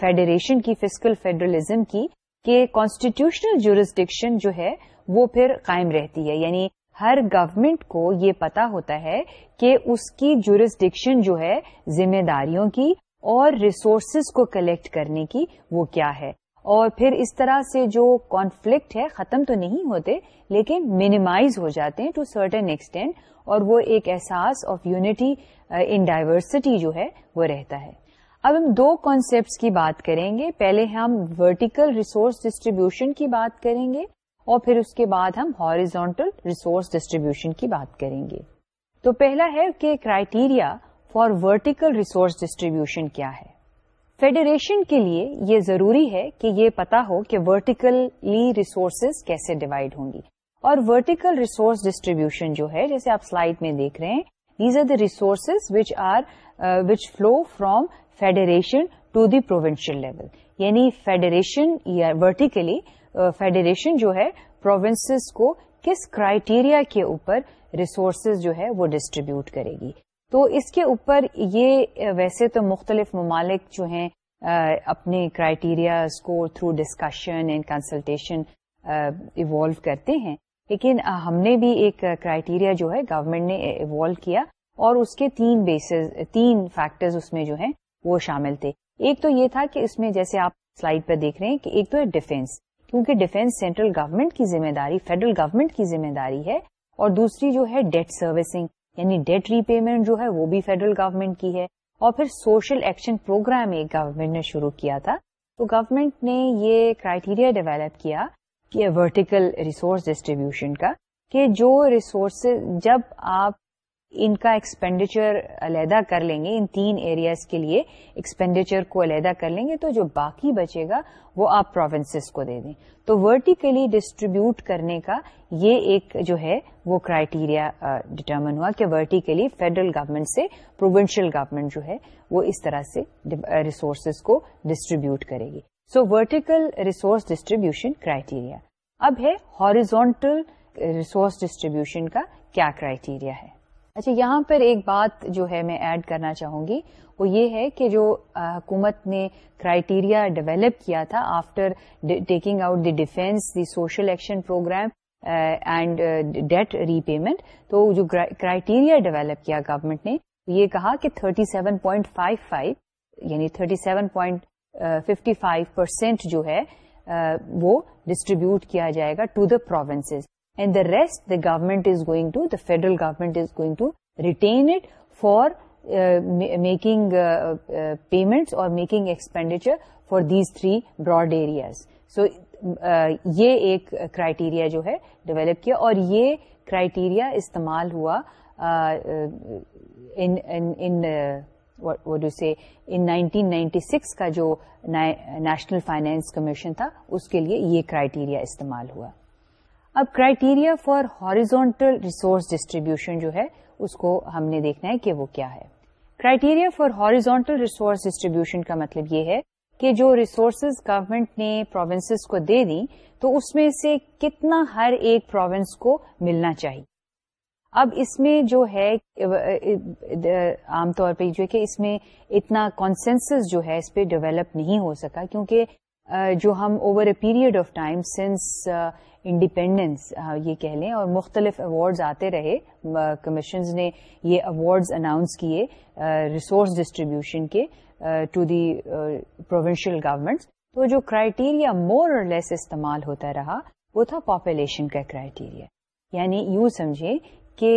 فیڈریشن کی فزیکل فیڈرلزم کی، کہ کانسٹیٹیوشنل جورسڈکشن جو ہے، وہ پھر قائم رہتی ہے۔ یعنی ہر گورمنٹ کو یہ پتا ہوتا ہے کہ اس کی جورسڈکشن جو ہے، ذمہ داریوں کی اور ریسورسز کو کلیکٹ کرنے کی وہ کیا ہے۔ اور پھر اس طرح سے جو کانفلکٹ ہے ختم تو نہیں ہوتے، لیکن مینیمائز ہو جاتے ہیں ٹو سرٹن ایکسٹینٹ اور وہ ایک احساس آف یونٹی ان ڈائیورسٹی جو ہے وہ رہتا ہے۔ اب ہم دو کانسیپٹس کی بات کریں گے۔ پہلے ہم ورٹیکل ریسورس ڈسٹریبیوشن کی بات کریں گے، اور پھر اس کے بعد ہم ہاریزونٹل ریسورس ڈسٹریبیوشن کی بات کریں گے۔ تو پہلا ہے کہ criteria for vertical resource distribution کیا ہے۔ فیڈریشن کے لیے یہ ضروری ہے کہ یہ پتا ہو کہ ورٹیکلی ریسورسز کیسے ڈیوائڈ ہوں گی۔ اور ورٹیکل ریسورس ڈسٹریبیوشن جو ہے، جیسے آپ سلائڈ میں دیکھ رہے ہیں these are the resources which are which flow from federation to the provincial level یعنی فیڈریشن یا ورٹیکلی فیڈریشن uh, جو ہے پروونسز کو کس کرائٹیریا کے اوپر ریسورسز جو ہے وہ ڈسٹریبیوٹ کرے گی۔ تو اس کے اوپر یہ ویسے تو مختلف ممالک جو ہیں اپنے کرائٹیریاز کو through discussion and consultation evolve کرتے ہیں۔ لیکن ہم نے بھی ایک کرائٹیریا جو ہے گورنمنٹ نے ایوالو کیا اور اس کے تین بیسز تین فیکٹرز اس میں جو ہیں، وہ شامل تھے۔ ایک تو یہ تھا کہ اس میں جیسے آپ سلائڈ پہ دیکھ رہے ہیں کہ ایک تو ہے ڈیفینس کیونکہ ڈیفینس سینٹرل گورنمنٹ کی ذمہ داری فیڈرل گورنمنٹ کی ذمہ داری ہے اور دوسری جو ہے ڈیٹ سروسنگ یعنی ڈیٹ ری پیمنٹ جو ہے وہ بھی فیڈرل گورنمنٹ کی ہے اور پھر سوشل ایکشن پروگرام ایک گورنمنٹ نے شروع کیا تھا۔ تو گورنمنٹ نے یہ کرائیٹیریا ڈیولپ کیا کہ ورٹیکل ریسورس ڈسٹریبیوشن کا کہ جو ریسورسز جب آپ ان کا ایکسپینڈیچر علیحدہ کر لیں گے، ان تین ایریاز کے لیے ایکسپینڈیچر کو علیحدہ کر لیں گے، تو جو باقی بچے گا وہ آپ پروونسز کو دے دیں۔ تو ورٹیکلی ڈسٹریبیوٹ کرنے کا یہ ایک جو ہے وہ کرائٹیریا ڈٹرمن ہوا کہ ورٹیکلی فیڈرل گورنمنٹ سے پروونشل گورنمنٹ جو ہے وہ اس طرح سے ریسورسز کو ڈسٹریبیوٹ کرے گی۔ So vertical resource distribution criteria اب ہے ہاریزونٹل ریسورس ڈسٹریبیوشن کا کیا کرائٹیریا ہے؟ اچھا یہاں پر ایک بات جو ہے میں ایڈ کرنا چاہوں گی، وہ یہ ہے کہ جو حکومت نے کرائٹیریا ڈیولپ کیا تھا after taking out the defence, the social action program and debt repayment تو جو کرائٹیریا ڈیولپ کیا گورنمنٹ نے، یہ کہا کہ 37.55 یعنی 37.55 پرسینٹ جو ہے وہ ڈسٹریبیوٹ کیا جائے گا to the provinces. And the rest the government is going to the federal government is going to retain it for making payments اور making expenditure for these three broad areas so یہ ایک criteria جو ہے develop کیا اور یہ criteria استعمال ہوا سے ان نائنٹین نائنٹی سکس کا جو نیشنل فائنینس کمیشن تھا اس کے لیے یہ کرائٹیریا استعمال ہوا اب criteria for horizontal resource distribution جو ہے، اس کو ہم نے دیکھنا ہے کہ وہ کیا ہے۔ Criteria for horizontal resource distribution کا مطلب یہ ہے کہ جو ریسورسز گورمنٹ نے پروونسز کو دے دی تو اس میں سے کتنا ہر ایک پروونس کو ملنا چاہیے۔ اب اس میں جو ہے، عام طور پہ جو ہے کہ اس میں اتنا کانسنسس جو ہے اس پہ ڈیولپ نہیں ہو سکا، کیونکہ جو ہم over a period of time since independence یہ کہہ لیں، اور مختلف ایوارڈز آتے رہے کمیشنز نے یہ ایوارڈز اناؤنس کیے ریسورس ڈسٹریبیوشن کے ٹو دی پروونشل گورمنٹس تو جو کرائٹیریا مور اور لیس استعمال ہوتا رہا، وہ تھا پاپولیشن کا کرائٹیریا یعنی یوں سمجھے کہ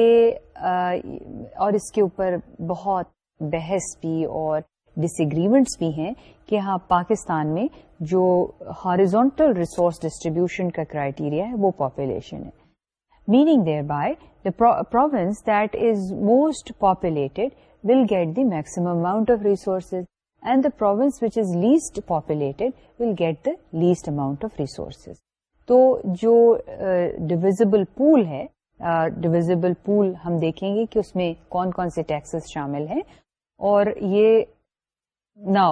اور اس کے اوپر بہت بحث بھی اور ڈس ایگریمنٹس بھی ہیں کہ ہاں پاکستان میں جو ہاریزونٹل ریسورس ڈسٹریبیوشن کا کرائیٹیریا ہے وہ پاپولیشن ہے۔ Meaning thereby the province that is most populated will get the maximum amount of resources and the province which is least populated will get the least amount of resources تو جو divisible uh, پول ہے divisible uh, پول ہم دیکھیں گے کہ اس میں کون کون سے ٹیکسز شامل ہیں اور یہ نا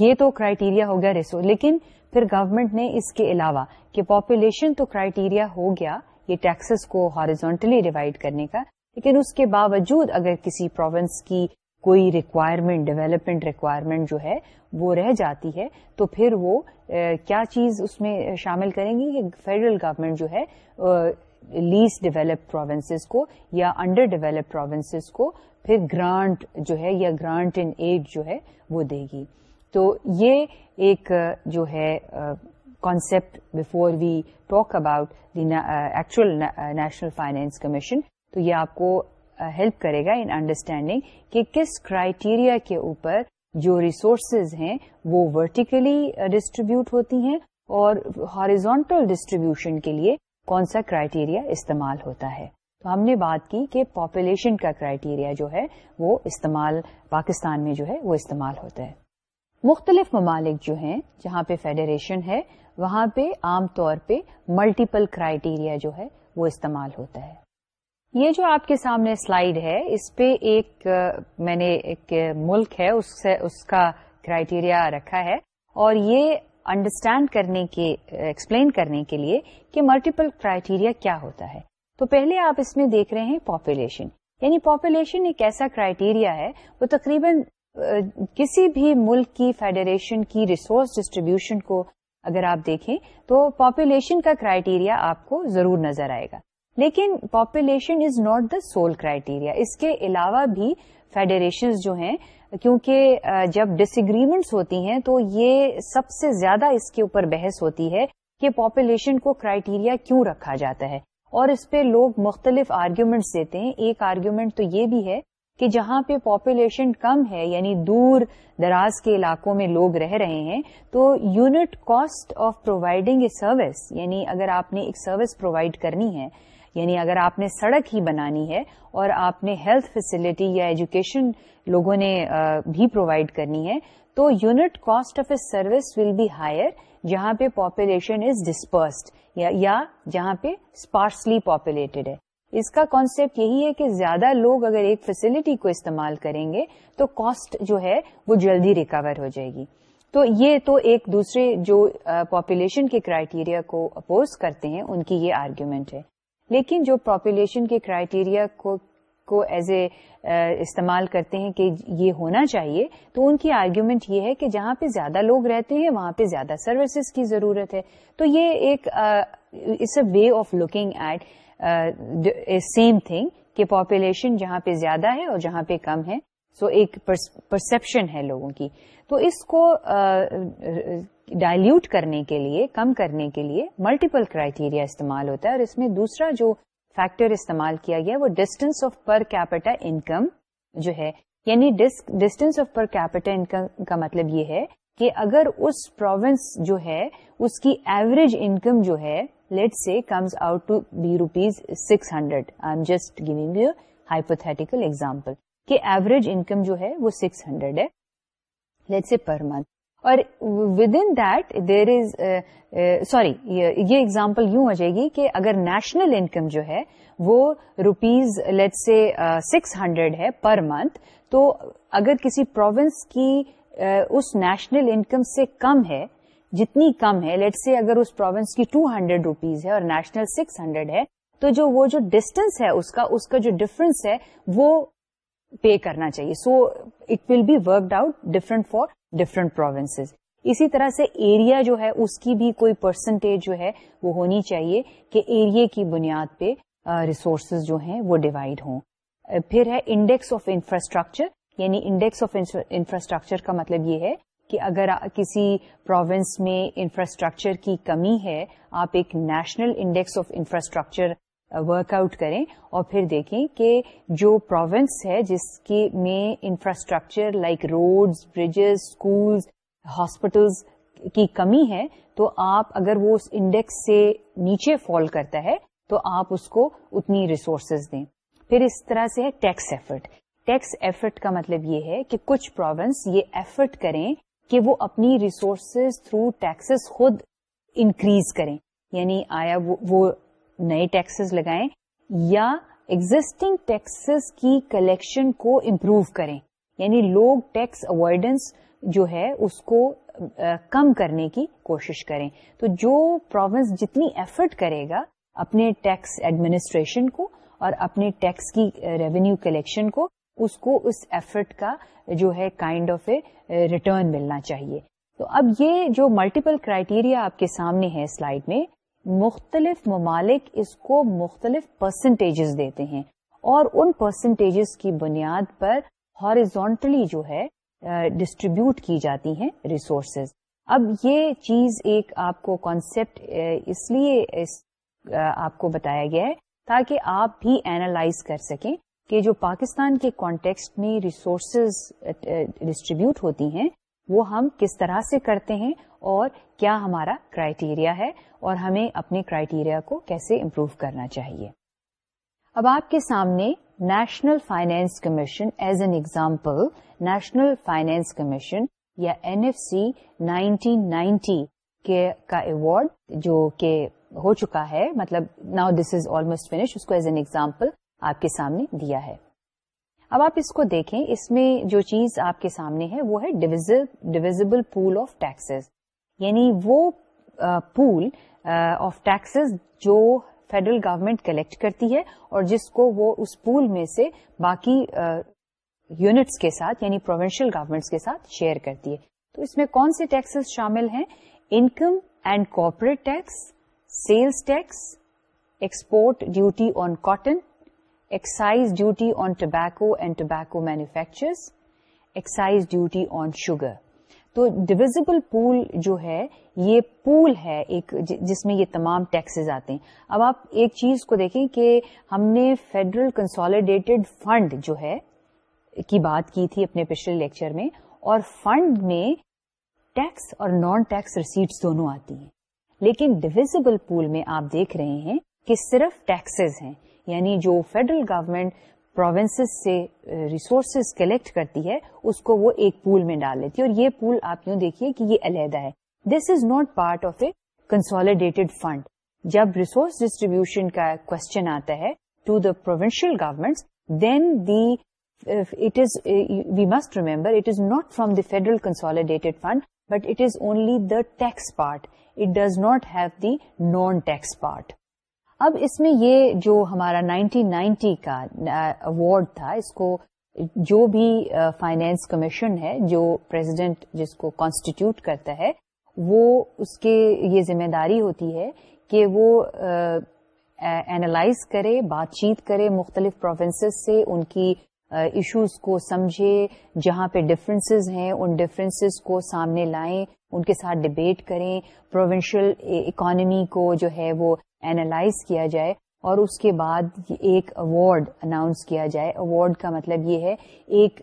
یہ تو کرائٹیریا ہو گیا ریسو لیکن پھر گورنمنٹ نے اس کے علاوہ کہ پاپولیشن تو کرائٹیریا ہو گیا یہ ٹیکسز کو ہارزونٹلی ڈیوائڈ کرنے کا، لیکن اس کے باوجود اگر کسی پروونس کی کوئی ریکوائرمنٹ ڈیولپمنٹ ریکوائرمنٹ جو ہے وہ رہ جاتی ہے، تو پھر وہ کیا چیز اس میں شامل کریں گی؟ کہ فیڈرل گورنمنٹ جو ہے لیسٹ ڈیولپ پروونسز کو یا انڈر ڈیولپ پروونسز کو پھر گرانٹ جو ہے یا گرانٹ ان ایڈ جو ہے وہ دے گی۔ تو یہ ایک جو ہے concept before we talk about the actual national finance commission تو یہ آپ کو ہیلپ کرے گا ان انڈرسٹینڈنگ کہ کس کرائٹیریا کے اوپر جو ریسورسز ہیں وہ ورٹیکلی ڈسٹریبیوٹ ہوتی ہیں اور ہارزونٹل ڈسٹریبیوشن کے لیے کون سا کرائٹیریا استعمال ہوتا ہے۔ تو ہم نے بات کی کہ پاپولیشن کا کرائٹیریا جو ہے وہ استعمال پاکستان میں جو ہے وہ استعمال ہوتا ہے۔ مختلف ممالک جو ہیں جہاں پہ فیڈریشن ہے، وہاں پہ عام طور پہ ملٹیپل کرائٹیریا جو ہے وہ استعمال ہوتا ہے۔ یہ جو آپ کے سامنے سلائیڈ ہے، اس پہ ایک، میں نے ایک ملک ہے، اس سے، اس کا کرائٹیریا رکھا ہے۔ اور یہ انڈرسٹینڈ کرنے کے ایکسپلین کرنے کے لیے کہ ملٹیپل کرائٹیریا کیا ہوتا ہے۔ تو پہلے آپ اس میں دیکھ رہے ہیں پاپولیشن یعنی پاپولیشن ایک ایسا کرائٹیریا ہے، وہ تقریباً کسی بھی ملک کی فیڈریشن کی ریسورس ڈسٹریبیوشن کو اگر آپ دیکھیں تو پاپولیشن کا کرائٹیریا آپ کو ضرور نظر آئے گا۔ لیکن population is not the sole criteria اس کے علاوہ بھی فیڈریشن جو ہیں کیونکہ جب ڈس اگریمنٹس ہوتی ہیں تو یہ سب سے زیادہ اس کے اوپر بحث ہوتی ہے کہ پاپولیشن کو کرائٹیریا کیوں رکھا جاتا ہے۔ اور اس پہ لوگ مختلف آرگیومنٹس دیتے ہیں۔ ایک آرگیومنٹ تو یہ بھی ہے کہ جہاں پہ پاپولیشن کم ہے یعنی دور دراز کے علاقوں میں لوگ رہ رہے ہیں، تو unit cost of providing a service یعنی اگر آپ نے ایک سروس پرووائڈ کرنی ہے یعنی اگر آپ نے سڑک ہی بنانی ہے اور آپ نے ہیلتھ فیسلٹی یا ایجوکیشن لوگوں نے بھی پرووائڈ کرنی ہے، تو unit cost of a service will be higher جہاں پہ پاپولیشن از ڈسپرسڈ یا جہاں پہ اسپارسلی پاپولیٹڈ ہے۔ اس کا کانسیپٹ یہی ہے کہ زیادہ لوگ اگر ایک فیسلٹی کو استعمال کریں گے، تو کاسٹ جو ہے وہ جلدی ریکور ہو جائے گی۔ تو یہ تو ایک دوسرے جو پاپولیشن کے کرائٹیریا کو اپوز کرتے ہیں، ان کی یہ آرگیومنٹ ہے۔ لیکن جو پاپولیشن کے کرائٹیریا کو کو ایز اے uh, استعمال کرتے ہیں کہ یہ ہونا چاہیے، تو ان کی آرگیومنٹ یہ ہے کہ جہاں پہ زیادہ لوگ رہتے ہیں، وہاں پہ زیادہ سروسز کی ضرورت ہے۔ تو یہ ایک it's a way of looking at same thing کہ پاپولیشن جہاں پہ زیادہ ہے اور جہاں پہ کم ہے۔ سو so ایک پرسپشن ہے لوگوں کی۔ تو اس کو uh, ڈائلوٹ کرنے کے لیے، کم کرنے کے لیے ملٹیپل کرائٹیریا استعمال ہوتا ہے اور اس میں دوسرا جو فیکٹر استعمال کیا گیا وہ distance of per capita income جو ہے یعنی distance of per capita income کا مطلب یہ ہے کہ اگر اس پروونس جو ہے، اس کی ایوریج انکم جو ہے let's say comes out to be rupees six hundred I am just giving you hypothetical example کہ ایوریج انکم جو ہے وہ سکس ہنڈریڈ ہے لیٹ سے پر منتھ اور with in that there is sorry یہ example یوں ہو جائے گی کہ اگر نیشنل انکم جو ہے وہ rupees let's say six hundred ہے پر منتھ تو اگر کسی پروونس کی uh, اس نیشنل انکم سے کم ہے جتنی کم ہے لیٹ سے اگر اس پروونس کی ٹو ہنڈریڈ روپیز ہے اور نیشنل سکس ہنڈریڈ ہے تو جو وہ جو ڈسٹینس ہے اس کا اس کا جو ڈفرنس ہے وہ پے کرنا چاہیے. So it will be worked out different for different province اسی طرح سے ایریا جو ہے، اس کی بھی کوئی پرسنٹیج جو ہے، وہ ہونی چاہیے کہ ایریا کی بنیاد پہ ریسورسز جو ہیں، وہ ڈیوائڈ ہوں۔ پھر ہے انڈیکس آف انفراسٹرکچر یعنی انڈیکس آف انفراسٹرکچر کا مطلب یہ ہے کہ اگر کسی پروونس میں انفراسٹرکچر کی کمی ہے، آپ ایک national index of infrastructure work out کریں اور پھر دیکھیں کہ جو پروونس ہے جس کے میں infrastructure like roads bridges schools hospitals کی کمی ہے، تو آپ اگر وہ اس انڈیکس سے نیچے فال کرتا ہے، تو آپ اس کو اتنی ریسورسز دیں۔ پھر اس طرح سے ہے ٹیکس ایفرٹ ٹیکس ایفرٹ کا مطلب یہ ہے کہ کچھ پروونس یہ ایفرٹ کریں کہ وہ اپنی ریسورسز تھرو ٹیکسز خود انکریز کریں۔ یعنی آیا وہ نئے ٹیکسز لگائیں یا ایگزٹنگ ٹیکسز کی کلیکشن کو امپروو کریں۔ یعنی لوگ ٹیکس اوائڈنس جو ہے اس کو کم کرنے کی کوشش کریں۔ تو جو پروونس جتنی ایفرٹ کرے گا اپنے ٹیکس ایڈمنسٹریشن کو اور اپنے ٹیکس کی ریونیو کلیکشن کو، اس کو اس ایفرٹ کا جو ہے کائنڈ آف اے ریٹرن ملنا چاہیے۔ تو اب یہ جو ملٹیپل کرائٹیریا آپ کے سامنے ہے سلائڈ میں مختلف ممالک اس کو مختلف پرسنٹیجز دیتے ہیں اور ان پرسنٹیجز کی بنیاد پر ہارزونٹلی جو ہے ڈسٹریبیوٹ کی جاتی ہیں ریسورسز اب یہ چیز ایک آپ کو کانسیپٹ اس لیے آپ کو بتایا گیا ہے تاکہ آپ بھی اینالائز کر سکیں کہ جو پاکستان کے کانٹیکسٹ میں ریسورسز ڈسٹریبیوٹ ہوتی ہیں وہ ہم کس طرح سے کرتے ہیں اور کیا ہمارا کرائٹیریا ہے اور ہمیں اپنے کرائٹیریا کو کیسے امپروو کرنا چاہیے۔ اب آپ کے سامنے national finance commission as an example national finance commission یا N F C nineteen ninety کا ایوارڈ جو کہ ہو چکا ہے مطلب now this is almost finish اس کو ایز این ایگزامپل آپ کے سامنے دیا ہے۔ اب آپ اس کو دیکھیں، اس میں جو چیز آپ کے سامنے ہے، وہ ہے ڈویزبل پول آف ٹیکسز یعنی وہ پول آف ٹیکسز جو فیڈرل گورنمنٹ کلیکٹ کرتی ہے اور جس کو وہ اس پول میں سے باقی یونٹس کے ساتھ یعنی پروونشل گورمنٹس کے ساتھ شیئر کرتی ہے۔ تو اس میں کون سے ٹیکسز شامل ہیں؟ Income and corporate tax sales tax export duty on cotton excise duty on tobacco and tobacco manufacturers excise duty on sugar تو ڈویزبل پول جو ہے، یہ پول ہے ایک جس میں یہ تمام ٹیکسز آتے ہیں۔ اب آپ ایک چیز کو دیکھیں کہ ہم نے فیڈرل کنسالیڈیٹڈ فنڈ جو ہے کی بات کی تھی اپنے پچھلے لیکچر میں، اور فنڈ میں ٹیکس اور نان ٹیکس ریسیٹس دونوں آتی ہیں۔ لیکن ڈویزبل پول میں آپ دیکھ رہے ہیں کہ صرف ٹیکسز ہیں۔ یعنی جو فیڈرل گورنمنٹ پروونس سے ریسورسز کلیکٹ کرتی ہے، اس کو وہ ایک پول میں ڈال لیتی ہے۔ اور یہ پول آپ یوں دیکھیے کہ یہ علیحدہ ہے۔ This is not part of a consolidated fund جب ریسورس ڈسٹریبیوشن کا کوشچن آتا ہے to the provincial government then the it is we must remember it is not from the federal consolidated fund but it is only the tax part it does not have the non tax part اب اس میں یہ جو ہمارا nineteen ninety کا award تھا، اس کو جو بھی فائنینس کمیشن ہے، جو پریزیڈنٹ جس کو کانسٹیٹیوٹ کرتا ہے، وہ اس کے یہ ذمہ داری ہوتی ہے کہ وہ اینالائز کرے بات چیت کرے مختلف پروونسز سے، ان کی ایشوز کو سمجھے، جہاں پہ ڈفرینسز ہیں، ان ڈفرینسز کو سامنے لائیں، ان کے ساتھ ڈبیٹ کریں پروونشل اکانمی کو جو ہے وہ اینالائز کیا جائے اور اس کے بعد ایک اوارڈ اناؤنس کیا جائے۔ اوارڈ کا مطلب یہ ہے، ایک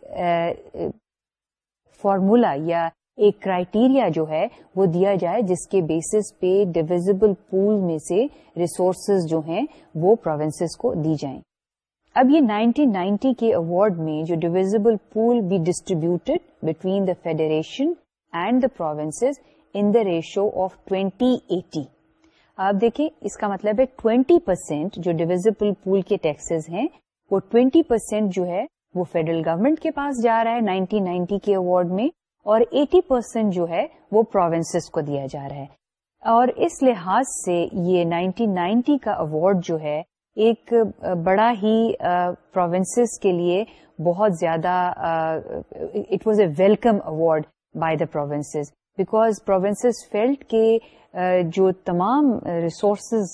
فارمولا یا ایک کرائٹیریا جو ہے وہ دیا جائے جس کے بیسس پہ ڈویزبل پول میں سے ریسورسز جو ہیں وہ پروونسز کو دی جائیں۔ اب یہ 1990 کے اوارڈ میں جو divisible pool be distributed between the federation and the provinces in the ratio of 2080 آپ دیکھیں، اس کا مطلب ہے ٹوینٹی پرسینٹ جو ڈویزبل پول کے ٹیکسز ہیں، وہ ٹوینٹی پرسینٹ جو ہے، وہ فیڈرل گورنمنٹ کے پاس جا رہا ہے نائنٹین نائنٹی کے اوارڈ میں، اور ایٹی پرسینٹ جو ہے، وہ پروونسز کو دیا جا رہا ہے۔ اور اس لحاظ سے یہ نائنٹین نائنٹی کا اوارڈ جو ہے، ایک بڑا ہی پروونسز کے لیے بہت زیادہ it was a welcome award by the provinces because provinces felt کے جو تمام ریسورسز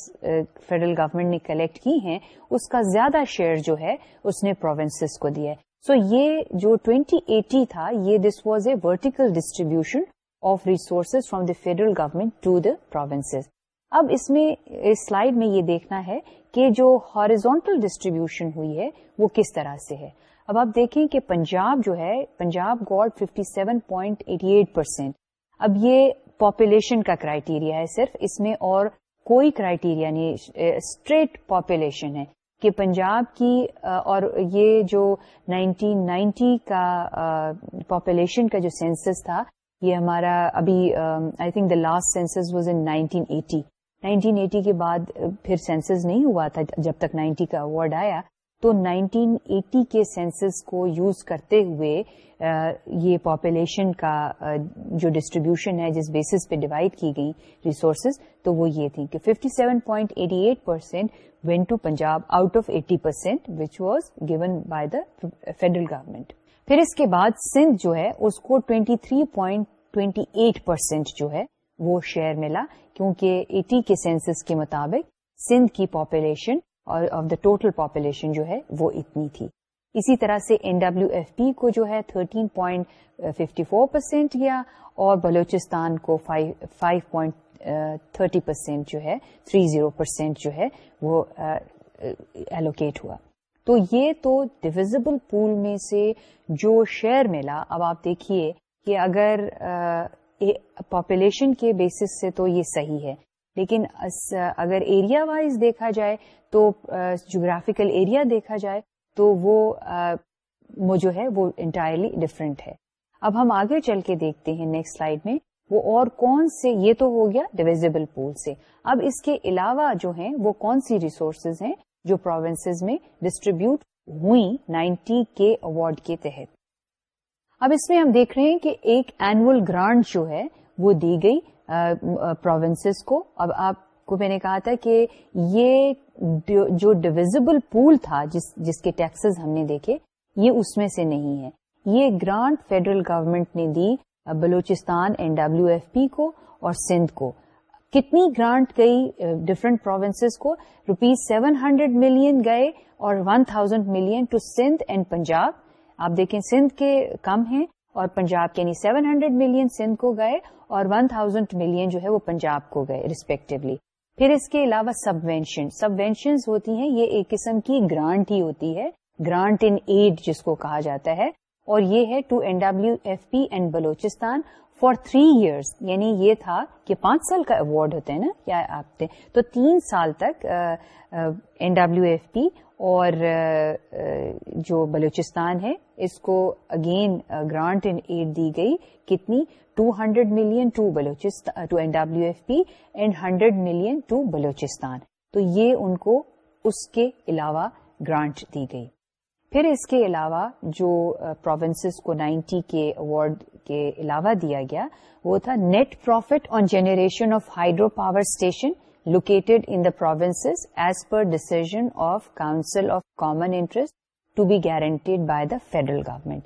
فیڈرل گورنمنٹ نے کلیکٹ کی ہیں اس کا زیادہ شیئر جو ہے اس نے پروونسز کو دیا ہے سو یہ جو 2080 تھا یہ this was a vertical distribution of resources from the federal government to the provinces اب اس میں اس سلائڈ میں یہ دیکھنا ہے کہ جو ہارزونٹل ڈسٹریبیوشن ہوئی ہے وہ کس طرح سے ہے اب آپ دیکھیں کہ پنجاب جو ہے پنجاب گاڈ 57.88 پرسینٹ اب یہ پاپولیشن کا کرائٹیریا ہے صرف، اس میں اور کوئی کرائٹیریا نہیں اسٹریٹ پاپولیشن ہے کہ پنجاب کی اور یہ جو نائنٹین نائنٹی کا پاپولیشن کا جو سینسس تھا، یہ ہمارا ابھی I think the last census was in nineteen eighty nineteen eighty کے بعد پھر سینسز نہیں ہوا تھا جب تک نائنٹی کا اوارڈ آیا۔ تو نائنٹین ایٹی کے سینسز کو یوز کرتے ہوئے یہ پاپولیشن کا جو ڈسٹریبیوشن ہے، جس بیسس پہ ڈیوائڈ کی گئی ریسورسز تو وہ یہ تھی کہ fifty seven point eighty eight percent went to Punjab out of eighty percent which was given by the federal government پھر اس کے بعد سندھ جو ہے، اس کو twenty three point twenty eight percent جو ہے، وہ شیئر ملا کیونکہ ایٹی کے سینسس کے مطابق سندھ کی پاپولیشن اور آف دا ٹوٹل پاپولیشن جو ہے وہ اتنی تھی۔ اسی طرح سے این ڈبلو ایف پی کو جو ہے thirteen point fifty four percent گیا اور بلوچستان کو فائیو پوائنٹ تھرٹی پرسینٹ جو ہے تھری زیرو پرسینٹ جو ہے وہ uh, ایلوکیٹ ہوا۔ تو یہ تو ڈویزبل پول میں سے جو شیئر ملا۔ اب آپ دیکھیے کہ اگر uh, پاپولیشن کے بیسس سے تو یہ صحیح ہے۔ لیکن اگر ایریا وائز دیکھا جائے تو جغرافیکل ایریا دیکھا جائے تو وہ جو ہے وہ انٹائرلی ڈفرینٹ ہے۔ اب ہم آگے چل کے دیکھتے ہیں نیکسٹ سلائڈ میں وہ اور کون سے، یہ تو ہو گیا ڈویزبل پول سے۔ اب اس کے علاوہ جو ہیں وہ کون سی ریسورسز ہیں جو پروونسز میں ڈسٹریبیوٹ ہوئی نائنٹی کے اوارڈ کے تحت۔ اب اس میں ہم دیکھ رہے ہیں کہ ایک اینوئل گرانٹ جو ہے وہ دی گئی پروونسز کو۔ اب آپ کو میں نے کہا تھا کہ یہ جو ڈویزبل پول تھا جس جس کے ٹیکسز ہم نے دیکھے، یہ اس میں سے نہیں ہے۔ یہ گرانٹ فیڈرل گورنمنٹ نے دی Balochistan N W F P کو اور سندھ کو۔ کتنی گرانٹ گئی ڈفرنٹ پروونسز کو۔ روپیز سیون ہنڈریڈ ملین گئے اور one thousand million to Sindh and Punjab آپ دیکھیں سندھ کے کم ہیں اور پنجاب کے یعنی سیون ہنڈریڈ ملین سندھ کو گئے اور ون تھاؤزینڈ ملین جو ہے وہ پنجاب کو گئے ریسپیکٹولی پھر اس کے علاوہ سبوینشن سبوینشن ہوتی ہیں، یہ ایک قسم کی گرانٹ ہی ہوتی ہے گرانٹ ان ایڈ جس کو کہا جاتا ہے، اور یہ ہے to N W F P and Balochistan for three years یعنی یہ تھا کہ پانچ سال کا اوارڈ ہوتا ہے نا کیا آپ تو تین سال تک این ڈبلو ایف پی اور جو بلوچستان ہے، اس کو اگین گرانٹ ان ایڈ دی گئی. کتنی؟ Two hundred million to Balochistan to N W F P and hundred million to Balochistan تو یہ ان کو اس کے علاوہ گرانٹ دی گئی۔ پھر اس کے علاوہ جو uh, پروونسز کو نائنٹی کے اوارڈ کے علاوہ دیا گیا، وہ تھا net profit on generation of hydro power station located in the provinces as per decision of council of common interest to be guaranteed by the federal government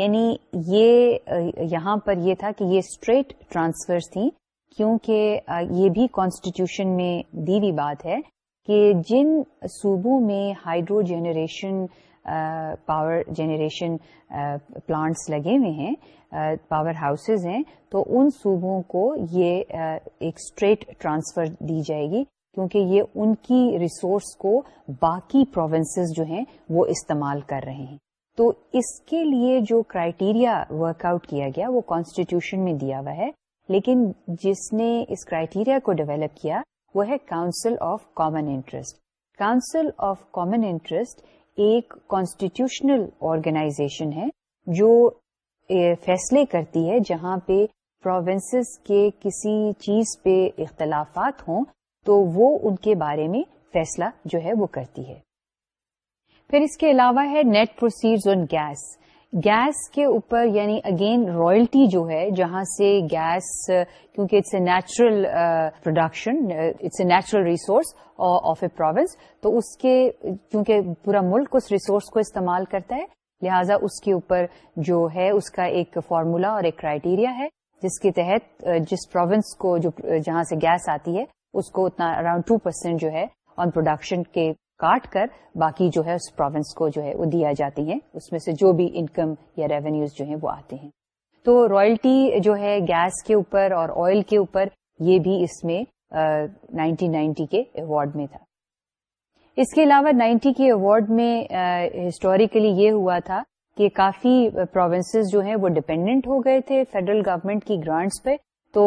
یعنی یہ، یہاں پر یہ تھا کہ یہ اسٹریٹ ٹرانسفرز تھیں، کیونکہ یہ بھی کانسٹیٹیوشن میں دی ہوئی بات ہے کہ جن صوبوں میں hydro generation power generation plants لگے ہوئے ہیں پاور ہاؤسز ہیں، تو ان صوبوں کو یہ ایک اسٹریٹ ٹرانسفر دی جائے گی، کیونکہ یہ ان کی ریسورس کو باقی پروونسز جو ہیں وہ استعمال کر رہے ہیں۔ تو اس کے لیے جو کرائٹیریا ورک آؤٹ کیا گیا وہ کانسٹیٹیوشن میں دیا ہوا ہے۔ لیکن جس نے اس کرائٹیریا کو ڈیولپ کیا وہ ہے council of common interest council of common interest ایک کانسٹیٹیوشنل آرگنائزیشن ہے جو فیصلے کرتی ہے جہاں پہ پروونسز کے کسی چیز پہ اختلافات ہوں تو وہ ان کے بارے میں فیصلہ جو ہے وہ کرتی ہے۔ پھر اس کے علاوہ ہے net proceed on gas gas کے اوپر یعنی اگین رائلٹی جو ہے، جہاں سے گیس کیونکہ it's a natural production it's a natural resource of a province تو اس کے، کیونکہ پورا ملک اس ریسورس کو استعمال کرتا ہے، لہٰذا اس کے اوپر جو ہے، اس کا ایک فارمولا اور ایک کرائٹیریا ہے، جس کے تحت uh, جس پروونس کو جو، جہاں سے گیس آتی ہے، اس کو اتنا اراؤنڈ ٹو پرسینٹ جو ہے آن پروڈکشن کے کاٹ کر باقی جو ہے اس پروونس کو جو ہے وہ دیا جاتی ہے اس میں سے جو بھی انکم یا ریونیوز جو ہیں وہ آتے ہیں۔ تو رائلٹی جو ہے گیس کے اوپر اور آئل کے اوپر یہ بھی اس میں نائنٹین نائنٹی کے ایوارڈ میں تھا۔ اس کے علاوہ نائنٹی کے ایوارڈ میں ہسٹوریکلی یہ ہوا تھا کہ کافی پروونسز جو ہیں وہ ڈپینڈنٹ ہو گئے تھے فیڈرل گورنمنٹ کی گرانٹس پہ۔ تو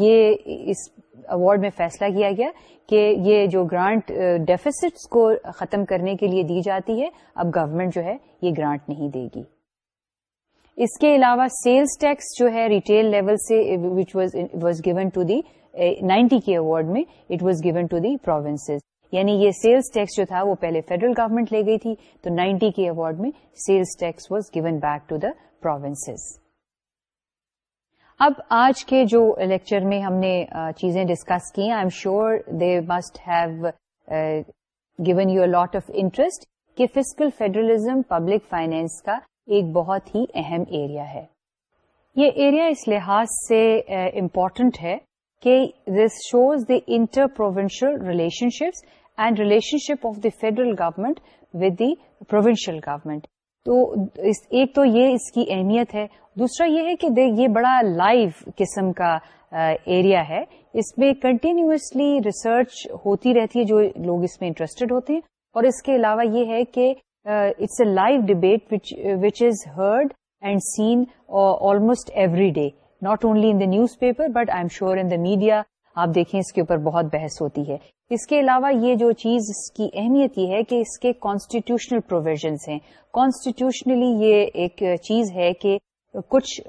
یہ اس اوارڈ میں فیصلہ کیا گیا کہ یہ جو گرانٹ ڈیفیسٹس کو ختم کرنے کے لیے دی جاتی ہے، اب گورنمنٹ جو ہے یہ گرانٹ نہیں دے گی۔ اس کے علاوہ سیلز ٹیکس جو ہے ریٹیل لیول سے which was given to the ninety کے اوارڈ میں it was given to the province یعنی یہ سیلز ٹیکس جو تھا وہ پہلے فیڈرل گورنمنٹ لے گئی تھی، تو نائنٹی کے اوارڈ میں sales tax was given back to the province اب آج کے جو لیکچر میں ہم نے چیزیں ڈسکس کی I am sure they must have given you lot of interest کہ فزیکل فیڈرلزم پبلک فائنینس کا ایک بہت ہی اہم ایریا ہے۔ یہ ایریا اس لحاظ سے امپورٹنٹ ہے کہ this shows the interprovincial relationships and relationship of the federal government with the provincial government تو ایک تو یہ اس کی اہمیت ہے۔ دوسرا یہ ہے کہ یہ بڑا لائیو قسم کا ایریا ہے۔ اس میں کنٹینیوسلی ریسرچ ہوتی رہتی ہے، جو لوگ اس میں انٹرسٹڈ ہوتے ہیں۔ اور اس کے علاوہ یہ ہے کہ it's a live debate which is heard and seen almost every day not only in the newspaper but I am sure in the media آپ دیکھیں اس کے اوپر بہت بحث ہوتی ہے۔ اس کے علاوہ یہ جو چیز اس کی اہمیت یہ ہے کہ اس کے کانسٹیٹیوشنل پروویژنس ہیں۔ کانسٹیٹیوشنلی یہ ایک چیز ہے کہ کچھ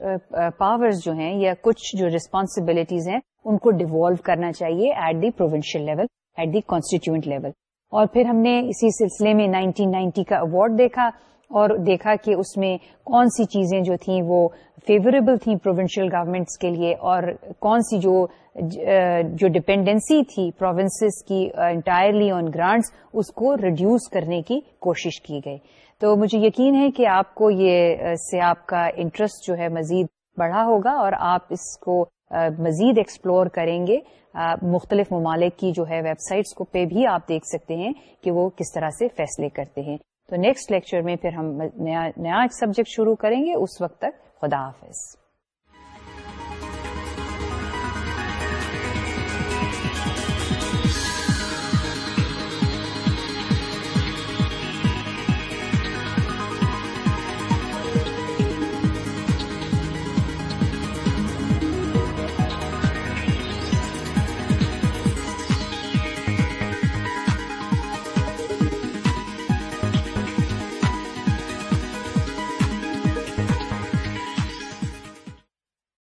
پاورز جو ہیں یا کچھ جو ریسپانسبلٹیز ہیں، ان کو ڈیوالو کرنا چاہیے at the provincial level at the constituent level اور پھر ہم نے اسی سلسلے میں نائنٹین نائنٹی کا اوارڈ دیکھا۔ اور دیکھا کہ اس میں کون سی چیزیں جو تھیں وہ فیوریبل تھیں پروونشل گورمنٹس کے لیے اور کون سی جو جو ڈپینڈنسی تھی پروونسز کی انٹائرلی آن گرانٹس اس کو ریڈیوس کرنے کی کوشش کی گئی۔ تو مجھے یقین ہے کہ آپ کو یہ سے آپ کا انٹرسٹ جو ہے مزید بڑھا ہوگا اور آپ اس کو مزید ایکسپلور کریں گے۔ مختلف ممالک کی جو ہے ویب سائٹس کو پہ بھی آپ دیکھ سکتے ہیں کہ وہ کس طرح سے فیصلے کرتے ہیں۔ تو نیکسٹ لیکچر میں پھر ہم نیا نیا ایک سبجیکٹ شروع کریں گے، اس وقت تک خدا حافظ۔